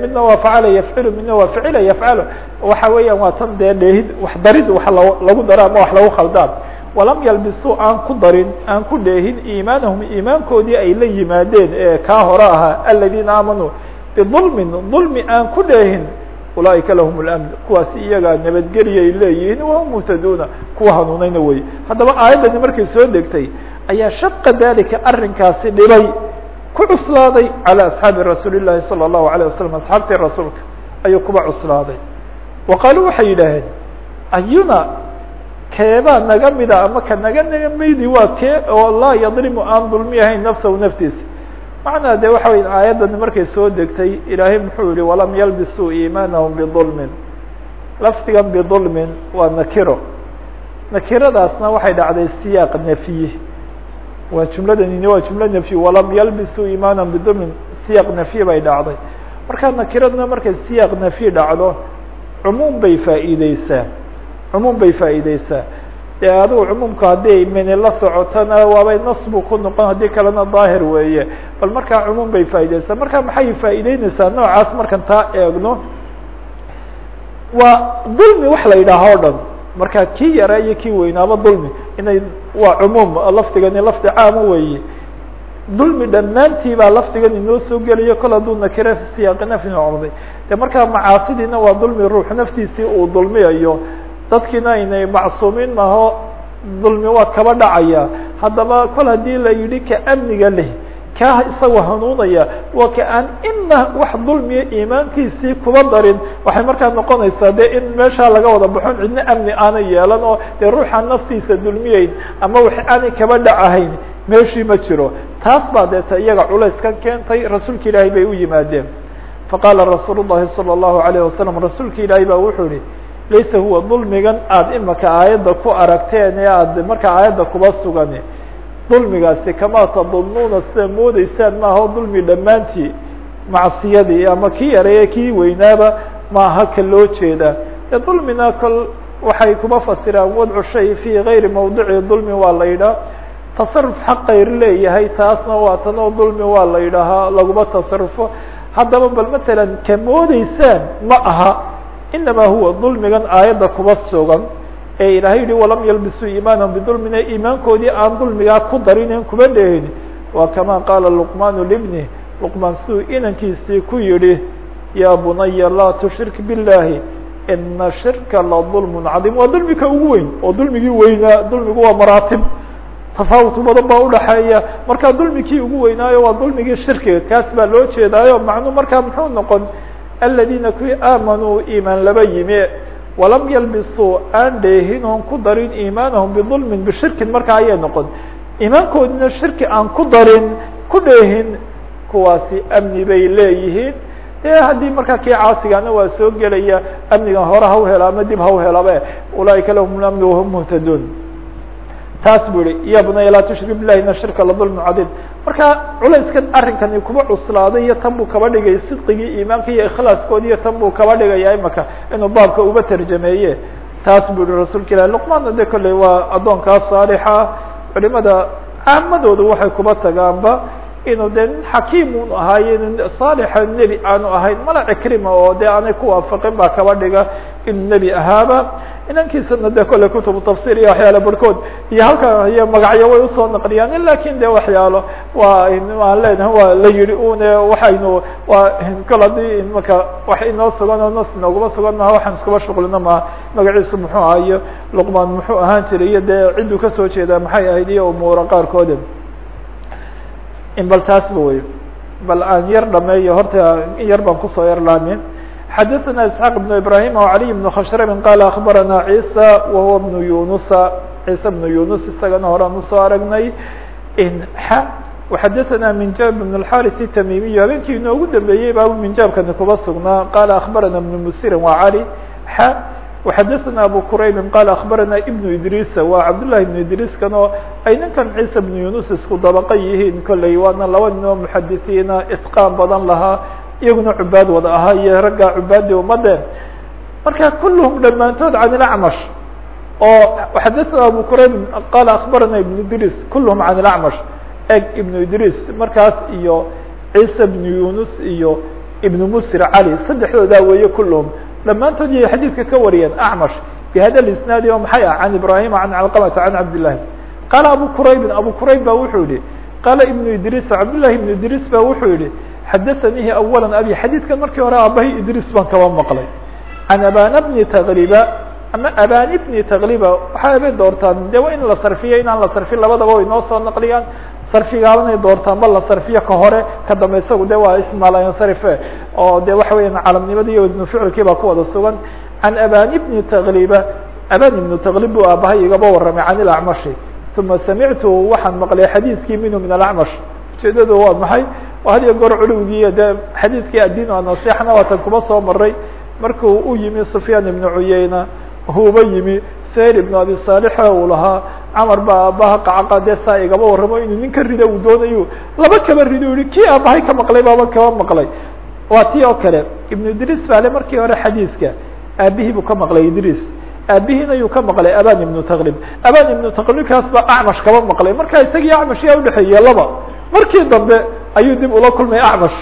midna waa facala yafcilu midna waa ficila yafcalu. Waxa weeyaan waa tan dee dheehid wax darid wax lagu daro ama wax lagu khaldaan walam yalbisuu aan ku darin aan ku dheehin iimaanahum iimaankoodii ay la yimaadeen ee kaa hore ahaa aladiina aamanuu bidulmin dulmi aan ku dheehin ulaaئika lahum اlamn kuwaasi iyagaa nabadgeliyay leeyihiin wahum muhtaduuna kuwa hanuunayna wey haddaba aayaddani markay soo degtay ayaa shaqa dalika arrinkaasi dhibay ku cuslaaday calى asxaabi rasuuli الlahi salى الlahu عalيه wasalam asxaabtii rasuulka ayuu kuba cuslaaday wa qaaluu waxay yidhaaheen ayuna keebaa naga mida ama ka naga naga maydi waa kee oo laa yadlimu aan dulmi ahayn nafsahu naftiisa macnaa de waxa wey aayaddani markay soo degtay ilaahay muxuu yihi walam yalbisuu iimaanahum bidulmin. Lafdigan bidulmin waa nakiro. Nakiradaasna waxay dhacday siyaaq nafyi waa jumladanini waa jumla nafyi walam yalbisuu iimaanahum bidulmin. Siyaaq nafyi bay dhacday. Marka nakiradna markay siyaaq nafyi dhacdo cumuum bay faa'iideysaa cumuum bay faa'iideysaa dee adigu cumuumka haddii mini la socotona waabay nasbu ku noqon haddii kalena daahir weeye. Bal markaa cumuum bay faa'iideysaa marka maxay faa'iideyneysaa noocaas markan taa eegno. Waa dulmi wax la yidhaaha o dhan. Marka kii yaraa iyo kii weynaaba dulmi. Inay waa cumuum lafdigani lafdi caama weeye. Dulmi dhammaantii baa lafdigan inoo soo geliyo. Kol hadduu nakire siyaaqi noqday. De markaa macaasidiina waa dulmi ruux naftiisii uu dulmiyayo dadkiina aynay macsuumiin maho dulmi waa kaba dhacaya haddaba kol haddii la yidhi ka amniga leh kaa isagoo hanuunaya waa ka aan ina wax dulmiya iimaankiisii kuba darin waxay markaa noqonaysaa de in meeshaa laga wada baxon cidna amni aanay yeelan oo dee ruuxaan naftiisa dulmiyeyn ama wax aanay kaba dhacahayn meeshii ma jiro taas baa deeta iyaga culayskan keentay rasuulka ilaahay bay u yimaadeen faqaala rasuul الlahi salى الlahu عalيه wasalam rasuulka ilaahay baa wuxuu yihi laysa huwa dulmigan aada imaka aayadda ku aragteen ee aad markaa aayadda kuba sugan dulmigaasi kamaa tadunnuuna sida moodeysaan maaha dulmi dhammaantii macsiyadii ama kii yareeye kii weynaaba maaha ka loo jeeda. E dulmina kol waxay kuma fasiraan wadcu shay fii gayri mawdici dulmi waa la yidhaha tasaruf xaq kayr leeyahay taasna waa tanoo dulmi waa la yidhaahaa laguma tasarufo haddaba bal matalan ka moodeysaan ma aha inama huwa dulmigan aayadda kuba sugan ee ilaahay yihi walam yalbisuu iimaanahum bidulmina iimaankoodii aan dulmigaa ku darinen kuma dhehin waa kama qaala luqmaanu libni luqmaan siduu inankiisii ku yihi yaa bunaya laa tushrik biاllahi ina shirka la dulmun cadiim waa dulmika ugu weyn oo dulmigii weynaa dulmigu waa maraatib tafaawut badan baa udhaxeeya markaa dulmikii ugu weynaayo waa dulmigii shirkiga kaas baa loo jeedaayo macnuu markaa muxuu noqon aladiina kuwii aamanuu iimaan laba yimi walam yalbisuu aan dheehin oon ku darin iimaanahum bidulmin bishirkin markaa ayay noqon. Iimaankoodina shirki aan ku darin ku dheehin kuwaasi amni bay leeyihiin. De haddii markaa kii caasigana waa soo gelaya amnigan hore ha u helo ama dib ha u helabe ulaaika lahum amni wahum muhtaduun taas bu ihi ya bunaya tushrik bilahi ina shirka la dulmu cadiim marka culayskan arrinkani kuba cuslaaday iyo tan buu kaba dhigay sidqigii iimaanka iyo ikhlaaskoodi iyo tan buu kaba dhigaya imaka inuu baabka uba tarjameeye taas bu ihi rasuulka ilahi luqmaanna de kolley waa addoonkaa saalixa. Culimada caamadooda waxay kuba tagaanba inuu de nin xakiimun ahaaye nin saalixa nebi aanu ahayn mala cikrima oo de aanay ku waafaqin baa kaba dhiga inuu nebi ahaaba inankiisana de kolley kutubu tafsir iyo waxyaala barhkood iyo halka iyo magacyo way u soo naqliyaan laakiin de waxyaalo waa aan leenahay waa la yihi une waxaynu waa kol haddii imaka wax inoo sugan nas inooguma sugan maha waxaan iskuba shuqlino maha magaciisu muxuu ahaa iyo luqmaan muxuu ahaan jiray iyo dee cidduu ka soo jeedaa maxay ahayd iyo umuura qaarkooda in bal taasba wey bal aan yar dhameeyo horta in yar baan ku soo yar laamin xadaثna isxaaq بن ibrahim وعaliي بن khashrm qala akbarana عisa wahuwa بن yunusa ciisa بن yunus isagana horaan usoo aragnay xa وxadaثna minjab بن الxariث الtamimiy habeenkii inoogu dambeeyey baa minjaabkani kuba sugnaa qala akbarana بن musirin wa cali xa وxadaثna abu quraybi qala akbarana ibn idrisa waa cabdالlahi ibn idriiskan oo ay ninkan ciisa بن yunus isku dabaqa yihiin kolley waana laba nin oo muxadisiina itqaan badan lahaa iyaguna cubaad wada ahaa iyo ragga cubaadii umade marka kulluhum dhammaantood can ilacmash oo xadaثna abu qurayb qala akbarana ibn idris kulluhum can ilacmash eg ibn idris markaas iyo ciisa bn yunus iyo ibn musir cali saddexdoodaa weeye kulluhum. Dhammaantood yay xadiidka ka wariyeen acmash bihada isnaadi oo maxay ah? Can ibrahima can calqamata can cabdillahi. Qaala abu quraybin abu qurayb ba wuxuu yihi qaala ibn idris cabdillahi ibn idris ba wuxuu yihi xadaثanihi awala abi xadiidkan markii hore aabahay idris baan kaba maqlay can abana bni taqriba ama abani bni taqriba waxay habeen doortaan de waa in la sarfiyo inaan la sarfin labadaba way noo soo naqliyaan sarfigaabanay doortaan ba la sarfiyo ka hore ka dambe isagu de waa ismaalansarife oo de waxa weya calamnimada iyo wasnu ficilkii baa ku wada sugan can abani bni taqriba abani ibnu taqrib buu aabahay igaba warramay can ilacmashi uma samictu waxaan maqlay xadiiskii minhu min alacmash ujeedadu waa maxay? Had iyo goor culowgiiyo de xadiiskii addiin anasixna waatan kuma soo maray markuu u yimi sufyaan ibnu cuyeyna huuba yimi sayr ibnu abi saalixe uu lahaa camar baa aabaha qacaqa dee saa igaba warramo inuu nin rido uu doonayo. Laba kaba rido yihi kii aabahay ka maqlay baaba kaba maqlay. Waa tii oo kale ibnu idriis baa le markii hore xadiiska aabihii buu ka maqlay idriis aabihiina yuu ka maqlay aban ibnu taqrib aban ibnu taqribkaas baa acmash kaba maqlay. Marka isagii acmash yaa udhexeeye laba markii dambe ayuu dib ula kulmay acmash.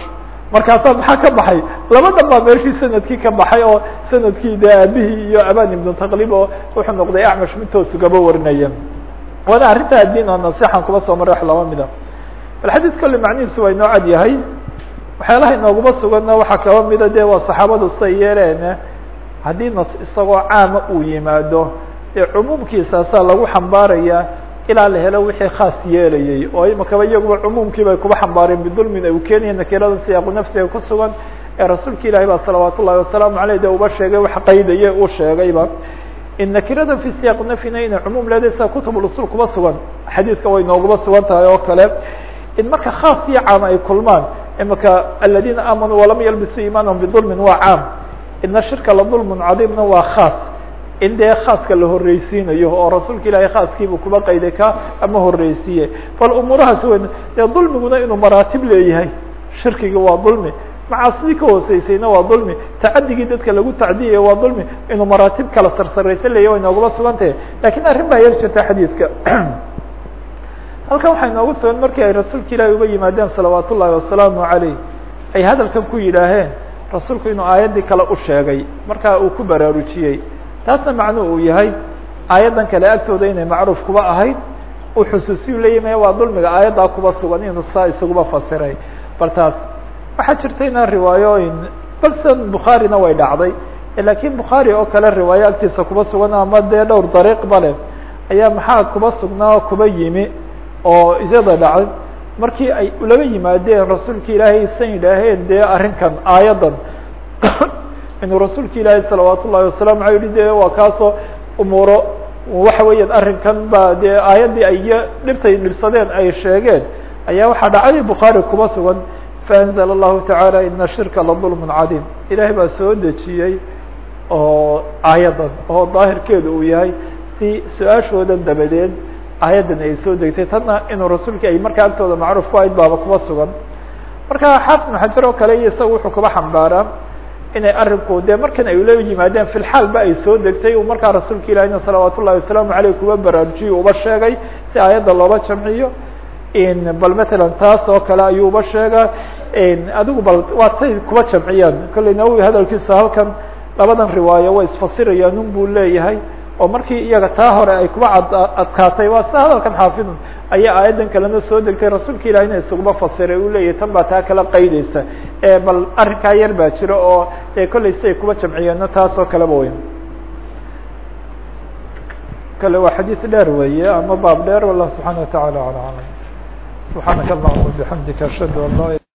Markaasaa maxaa ka baxay? Laba dhan baa meeshii sannadkii ka baxay oo sannadkii de aabihii iyo aban ibnu taqrib oo wuxuu noqday acmash mid toosu gaba warinaya waana arrinta addiin oo nasixan kuba soo maray wax laba mida bal xadiis kolle macnihiisu waa inoo yahay. Waxyaalaha inooguma suganna waxaa kaba mida de waa saxaabadu siday yeeleen haddii nas isagoo caama uu yimaado dee cumuumkiisaasaa lagu xambaaraya ilaa la helo wixii khaas yeelayay oo imakaba iyaguba cumuumkii bay kuba xambaareen bidulmin ay u nakirada siyaaqu nafsiga ku sugan. Ee rasuulka ilaahi ba salawaat wasalaamu aleyh de uba sheegay wax qaydaye uu sheegayba nakirada fi siyaaq nafina inay cumuum leedahay sida kutubulusul kuba sugan xadiidka way nooguma sugan tahay oo kale. In marka khaas iyo caam ay kulmaan imaka aladina aamanuu walam yalbisuu iimaanahum bidulmin waa caam. Ina shirka la dulmun cadiimna waa khaas in dee khaaska la horreysiinayo oo rasuulka ilaahay khaaskiibuu kuba qayday ka ama horreysiiye bal umuurahaas weyn dee dulmiguna inuu maraatib leeyahay. Shirkiga waa dulmi macaasidii ka hooseysayna waa dulmi tacadigii dadka lagu tacdiyayo waa dulmi inuu maraatib kala sarsaraysan leeyahy way sugan tahay laakiin arrin baa yar jirta xadiidka. Halkan waxay noogu sugan markii ay rasuulka ilaahi uga yimaadeen salawaat ullahi wasalaamu aleyh ay hadalkan ku yidhaaheen rasuulku inuu aayaddii kale u sheegay markaa uu ku baraarujiyey taasna macnuhu uu yahay aayaddan kale agtooda inay macruuf kuba ahayd uu xusuusiyu leeyahy waa dulmiga aayaddaa kuba sugan inuu saa isaguba fasiray. Bal taas waxaa jirta inaan riwaayooyin balsan bukhaarina way dhacday lakiin bukhaari oo kale riwaayo agtiisa kuba sugan ama dee dhowr dariiq bale ayaa maxaa kuba sugnaa kuba yimi oo iyada dhacay. Markii ay ulaba yimaadeen rasuulka ilaahay san yidhaaheen dee arrinkan aayaddan inuu rasuulka ilaahay salawaat ullahi wasalam aa yihi de waa kaasoo umuuro waxa weeyaan arrinkan ba dee aayaddii ay dhibtay dhibsadeen ay sheegeen ayaa waxaa dhacay bukhaari kuba sugan. Faanzla allahu tacaala ina shirka ladulmun cadiim. Ilaahay baa soo dejiyey oo aayaddan oo daahirkeedu uu yahay si su'aashoodan dabadeed aayaddan ay soo degtay. Tanna inuu rasuulka ay markaa agtooda macruuf ku ahayd baaba kuba sugan. Marka xaafid maxajar oo kale iyo isaga wuxuu kuba xambaaraa inay arinku dee markan ay ula yimaadeen fi lxaal ba ay soo degtay. Uu markaa rasuulka ilahina salawaat ullahi wasalaamu aleyh kuba baraarujiyo uba sheegay si aayadda looba jamciyo. Bal matalan taas oo kale ayuu uba sheega adigu bal waa tay kuba jamciyaan. Kolley nawowi hadalkiisa halkan labadan riwaayo way isfasirayaan un buu leeyahay oo markii iyaga taa hore ay kuba ad adkaatay waa sida hadalkan xaafidun ayaa aayaddan kalena soo degtay rasuulka ilahina isuguma fasiray uu leeyahay tan baa taa kala qaydeysa bal arrinkaa yar baa jira oo dee kolley siay kuba jamciyeenna taas oo kaleba wey kale waa xadiis dheer weeye ama baab dheer wallah subxaana wataعala alى alam subxaanaka allahuma bixamdika ashhadu an la